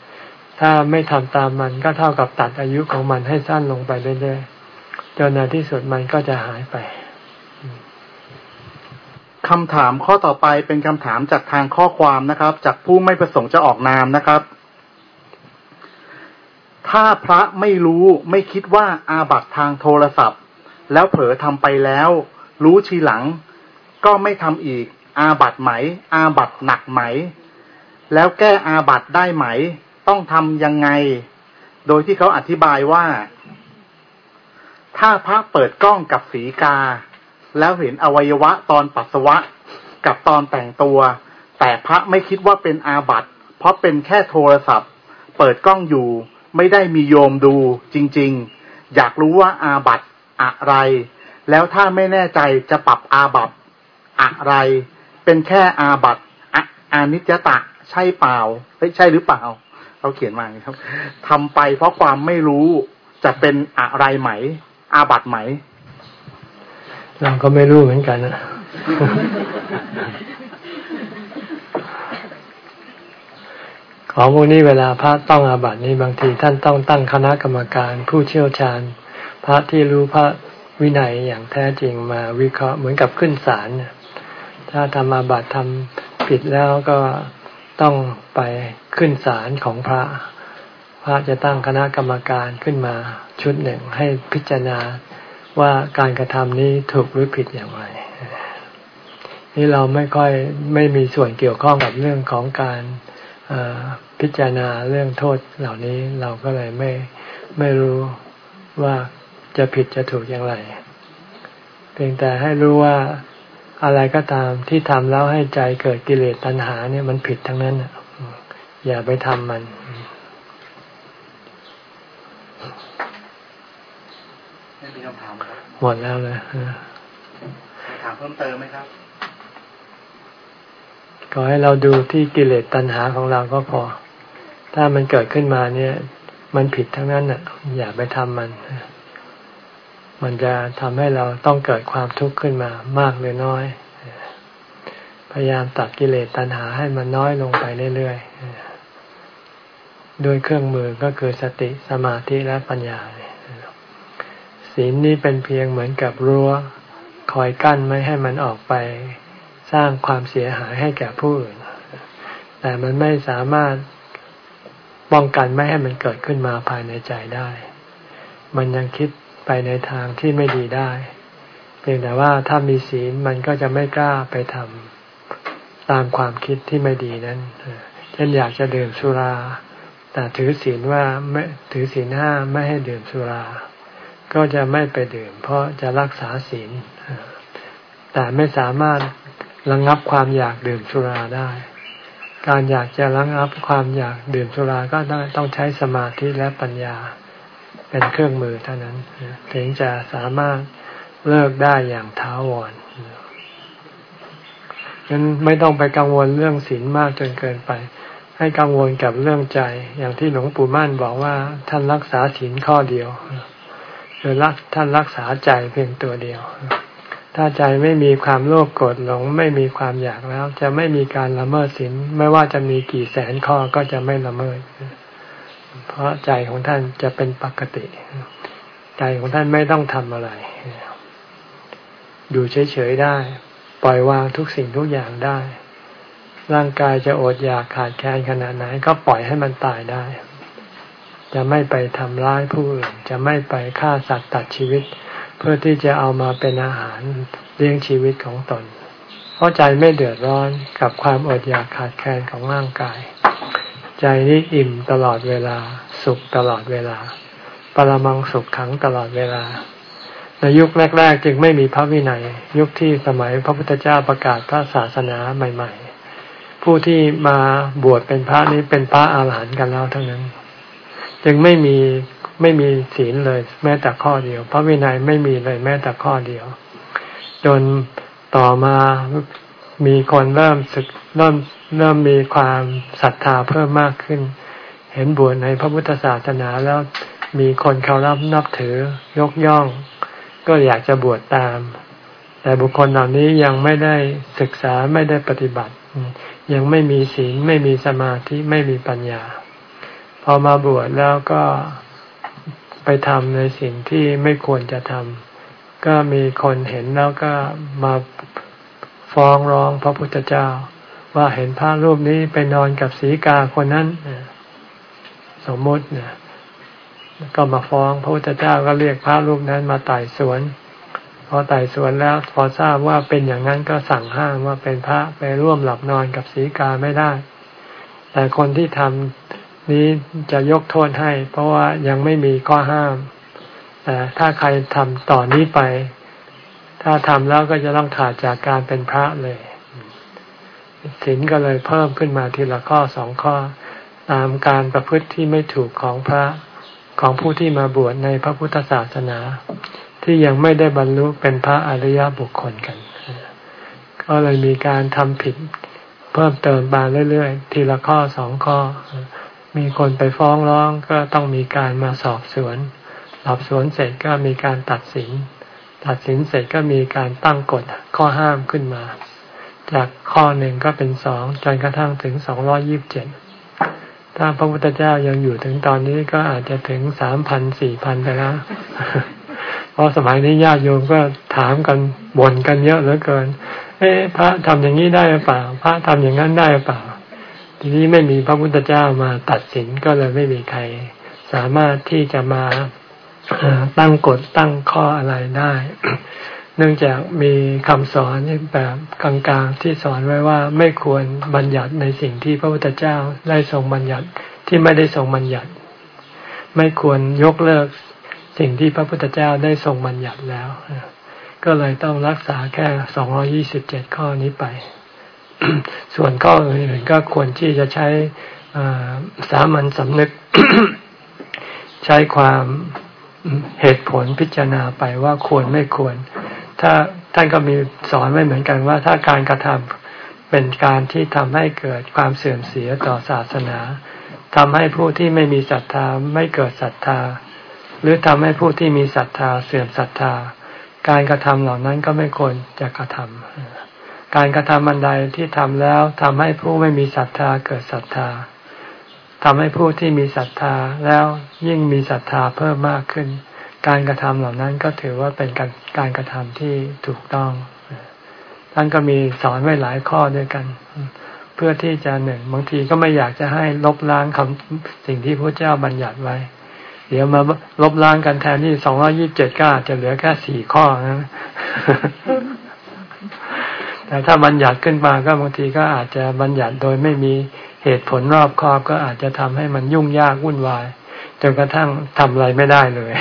Speaker 1: ๆ ถ้าไม่ทำตามมันก็เท่ากับตัดอายุของมันให้สั้นลงไปเรื่อยๆ จนในที่สุดมันก็จะหายไป
Speaker 2: คำถามข้อต่อไปเป็นคำถามจากทางข้อความนะครับ จากผู้ไม่ประสงค์จะออกนามนะครับ ถ้าพระไม่รู้ไม่คิดว่าอาบัตทางโทรศัพท์ แล้วเผลอทำไปแล้ว รู้ทีหลัง ก็ไม่ทำอีก อาบัตไหม อาบัตหนักไหม แล้วแก้อาบัตได้ไหม ต้องทำยังไง โดยที่เขาอธิบายว่า ถ้าพระเปิดกล้องกับสีกา แล้วเห็นอวัยวะตอนปัสสาวะกับตอนแต่งตัว แต่พระไม่คิดว่าเป็นอาบัตเพราะเป็นแค่โทรศัพท์ เปิดกล้องอยู่ ไม่ได้มีโยมดูจริง ๆ อยากรู้ว่าอาบัตอะไร แล้วถ้าไม่แน่ใจจะปรับอาบัตอะไร เป็นแค่อาบัตอานิจตะใช่เปล่าใช่หรือเปล่าเขาเขียนมาครับทำไปเพราะความไม่รู้จะเป็นอะไรไหม อาบัตไหม
Speaker 1: เราก็ไม่รู้เหมือนกันนะของพวกนี้เวลาพระต้องอาบัตินี้บางทีท่านต้องตั้งคณะกรรมการผู้เชี่ยวชาญ พระที่รู้พระวินัยอย่างแท้จริงมาวิเคราะห์เหมือนกับขึ้นศาลถ้าทำอาบัติทำผิดแล้วก็ต้องไปขึ้นศาลของพระ พระจะตั้งคณะกรรมการขึ้นมาชุดหนึ่งให้พิจารณา ว่าการกระทำนี้ถูกหรือผิดอย่างไร นี่เราไม่ค่อยไม่มีส่วนเกี่ยวข้องกับเรื่องของการพิจารณาเรื่องโทษเหล่านี้เราก็เลยไม่ไม่รู้ว่าจะผิดจะถูกอย่างไรเพียงแต่ให้รู้ว่าอะไรก็ตามที่ทำแล้วให้ใจเกิดกิเลสตัณหาเนี่ยมันผิดทั้งนั้นอย่าไปทำมัน
Speaker 2: ไม่มีคำถาม
Speaker 1: หมดแล้วเลย
Speaker 2: ถามเพิ่มเติมไหมครับ
Speaker 1: ขอให้เราดูที่กิเลสตัณหาของเราก็พอ ถ้ามันเกิดขึ้นมาเนี่ย มันผิดทั้งนั้นอะ อย่าไปทำมัน มันจะทำให้เราต้องเกิดความทุกข์ขึ้นมามากหรือน้อย พยายามตัดกิเลสตัณหาให้มันน้อยลงไปเรื่อยๆด้วยเครื่องมือก็คือสติสมาธิและปัญญา ศีลนี้เป็นเพียงเหมือนกับรั้ว คอยกั้นไม่ให้มันออกไป สร้างความเสียหายให้แก่ผู้อื่น แต่มันไม่สามารถป้องกันไม่ให้มันเกิดขึ้นมาภายในใจได้ มันยังคิดไปในทางที่ไม่ดีได้ เพียงแต่ว่าถ้ามีศีลมันก็จะไม่กล้าไปทำตามความคิดที่ไม่ดีนั้น เช่นอยากจะดื่มสุรา แต่ถือศีลว่าไม่ถือศีลห้าไม่ให้ดื่มสุรา ก็จะไม่ไปดื่ม เพราะจะรักษาศีล แต่ไม่สามารถระงับความอยากดื่มสุราได้ การอยากจะระงับความอยากดื่มสุราก็ต้องใช้สมาธิและปัญญาเป็นเครื่องมือเท่านั้นถึงจะสามารถเลิกได้อย่างท้าวรงั้นไม่ต้องไปกังวลเรื่องศีลมากจนเกินไป ให้กังวลกับเรื่องใจ อย่างที่หลวงปู่มั่นบอกว่าท่านรักษาศีลข้อเดียว คือรักท่านรักษาใจเพียงตัวเดียว ถ้าใจไม่มีความโลภโกรธหลง ไม่มีความอยากแล้ว จะไม่มีการละเมิดศีลไม่ว่าจะมีกี่แสนข้อก็จะไม่ละเมิด เพราะใจของท่านจะเป็นปกติ ใจของท่านไม่ต้องทำอะไร อยู่เฉยๆได้ ปล่อยวางทุกสิ่งทุกอย่างได้ ร่างกายจะอดอยากขาดแคลนขนาดไหนก็ปล่อยให้มันตายได้ จะไม่ไปทำร้ายผู้อื่น จะไม่ไปฆ่าสัตว์ตัดชีวิต เพื่อที่จะเอามาเป็นอาหารเลี้ยงชีวิตของตน เพราะใจไม่เดือดร้อนกับความอดอยากขาดแคลนของร่างกาย ใจนี้อิ่มตลอดเวลา สุขตลอดเวลา ปรมังสุขขังตลอดเวลาในยุคแรก ๆ จึงไม่มีพระวินัย ยุคที่สมัยพระพุทธเจ้าประกาศพระศาสนาใหม่ ๆ ผู้ที่มาบวชเป็นพระนี้เป็นพระอาหารหันต์กันแล้วทั้งนั้น จึงไม่มีไม่มีศีลเลย แม้แต่ข้อเดียว พระวินัยไม่มีเลยแม้แต่ข้อเดียว จนต่อมามีคนเริ่มศึกเริ่มเริ่มมีความศรัทธาเพิ่มมากขึ้น เห็นบวชในพระพุทธศาสนาแล้วมีคนเคารพนับถือยกย่อง ก็อยากจะบวชตาม แต่บุคคลเหล่านี้ยังไม่ได้ศึกษาไม่ได้ปฏิบัติ ยังไม่มีศีลไม่มีสมาธิไม่มีปัญญา พอมาบวชแล้วก็ไปทำในสิ่งที่ไม่ควรจะทำก็มีคนเห็นแล้วก็มาฟ้องร้องพระพุทธเจ้า ว่าเห็นพระรูปนี้ไปนอนกับศีกาคนนั้นสมมติเนี่ยก็มาฟ้องพระพุทธเจ้าก็เรียกพระรูปนั้นมาไต่สวนพอไต่สวนแล้วพอทราบว่าเป็นอย่างนั้นก็สั่งห้ามว่าเป็นพระไปร่วมหลับนอนกับศีกาไม่ได้ แต่คนที่ทำ นี้จะยกโทษให้ เพราะว่ายังไม่มีข้อห้าม แต่ถ้าใครทำต่อนนี้ไป ถ้าทำแล้วก็จะต้องขาดจากการเป็นพระเลยศีลก็เลยเพิ่มขึ้นมาทีละข้อสองข้อ ตามการประพฤติที่ไม่ถูกของพระของผู้ที่มาบวชในพระพุทธศาสนา ที่ยังไม่ได้บรรลุเป็นพระอริยบุคคลกัน ก็เลยมีการทำผิดเพิ่มเติมมาเรื่อยๆ ทีละข้อสองข้อ มีคนไปฟ้องร้องก็ต้องมีการมาสอบสวน สอบสวนเสร็จก็มีการตัดสิน ตัดสินเสร็จก็มีการตั้งกฎข้อห้ามขึ้นมา จากข้อหนึ่งก็เป็นสองจนกระทั่งถึงสองร้อยิบเจ็ดถ้าพระพุทธเจ้ายังอยู่ถึงตอนนี้ก็อาจจะถึงสามพันสี่พันไปแล้ว เพราะสมัยนี้ญาติโยมก็ถามกันบ่นกันเยอะเหลือเกิน เอ๊ะพระทำอย่างนี้ได้หรือเปล่า พระทำอย่างนั้นได้หรือเปล่า ทีนี้ไม่มีพระพุทธเจ้ามาตัดสินก็เลยไม่มีใคร สามารถที่จะมาตั้งกฎตั้งข้ออะไรได้ เนื่องจากมีคำสอนแบบกลางๆที่สอนไว้ว่าไม่ควรบัญญัติในสิ่งที่พระพุทธเจ้าได้ทรงบัญญัติที่ไม่ได้ทรงบัญญัติ ไม่ควรยกเลิกสิ่งที่พระพุทธเจ้าได้ทรงบัญญัติแล้ว ก็เลยต้องรักษาแค่สองยี่สิบเจ็ดข้อนี้ไป ส่วนข้ออื่นๆก็ควรที่จะใช้สามัญสำนึก ใช้ความเหตุผลพิจารณาไปว่าควรไม่ควร ถ้าท่านก็มีสอนไว้เหมือนกันว่าถ้าการกระทำเป็นการที่ทำให้เกิดความเสื่อมเสียต่อศาสนาทำให้ผู้ที่ไม่มีศรัทธาไม่เกิดศรัทธา หรือทำให้ผู้ที่มีศรัทธาเสื่อมศรัทธา การกระทำเหล่านั้นก็ไม่ควรจะกระทำ การกระทำอันใดที่ทำแล้วทำให้ผู้ไม่มีศรัทธาเกิดศรัทธาทำให้ผู้ที่มีศรัทธาแล้วยิ่งมีศรัทธาเพิ่มมากขึ้น การกระทำเหล่านั้นก็ถือว่าเป็นการการกระทำที่ถูกต้องท่านก็มีสอนไว้หลายข้อด้วยกัน เพื่อที่จะหนึ่งบางทีก็ไม่อยากจะให้ลบล้างคำสิ่งที่พระเจ้าบัญญัติไว้ เดี๋ยวมาลบล้างกันแทนที่สองร้อยี่บเจ็ดก็อาจจะเหลือแค่สี่ข้อนะ แต่ถ้าบัญญัติขึ้นมาก็บางทีก็อาจจะบัญญัติโดยไม่มีเหตุผลรอบคอบก็อาจจะทำให้มันยุ่งยากวุ่นวายจนกระทั่งทำอะไรไม่ได้เลย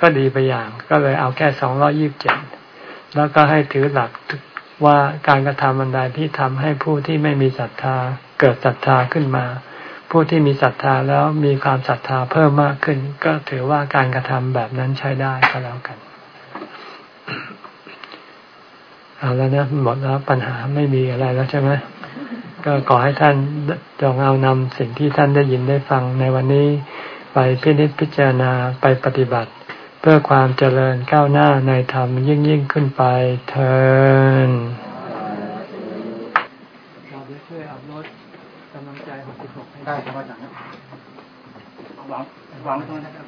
Speaker 1: ก็ดีไปอย่างก็เลยเอาแค่สองร้อยี่บเจ็ดแล้วก็ให้ถือหลักว่าการกระทำบันใดที่ทำให้ผู้ที่ไม่มีศรัทธา เกิดศรัทธาขึ้นมา ผู้ที่มีศรัทธาแล้วมีความศรัทธาเพิ่มมากขึ้น ก็ถือว่าการกระทำแบบนั้นใช้ได้ก็แล้วกัน เอาแล้วนะหมดแล้วปัญหาไม่มีอะไรแล้วใช่ไหมก็ขอให้ท่านจงเอานำสิ่งที่ท่านได้ยินได้ฟังในวันนี้ไปพินิจพิจารณาไปปฏิบัติ เพื่อความเจริญก้าวหน้าในธรรมยิ่งยิ่งขึ้นไปเทินเราจะช่วยอัพโหลดกำลังใจหกสิบหกได้ครับอาจารย์วางวางตรงนั้นนะครับเอาไปสองแผ่นเสือตอนนี้ครับ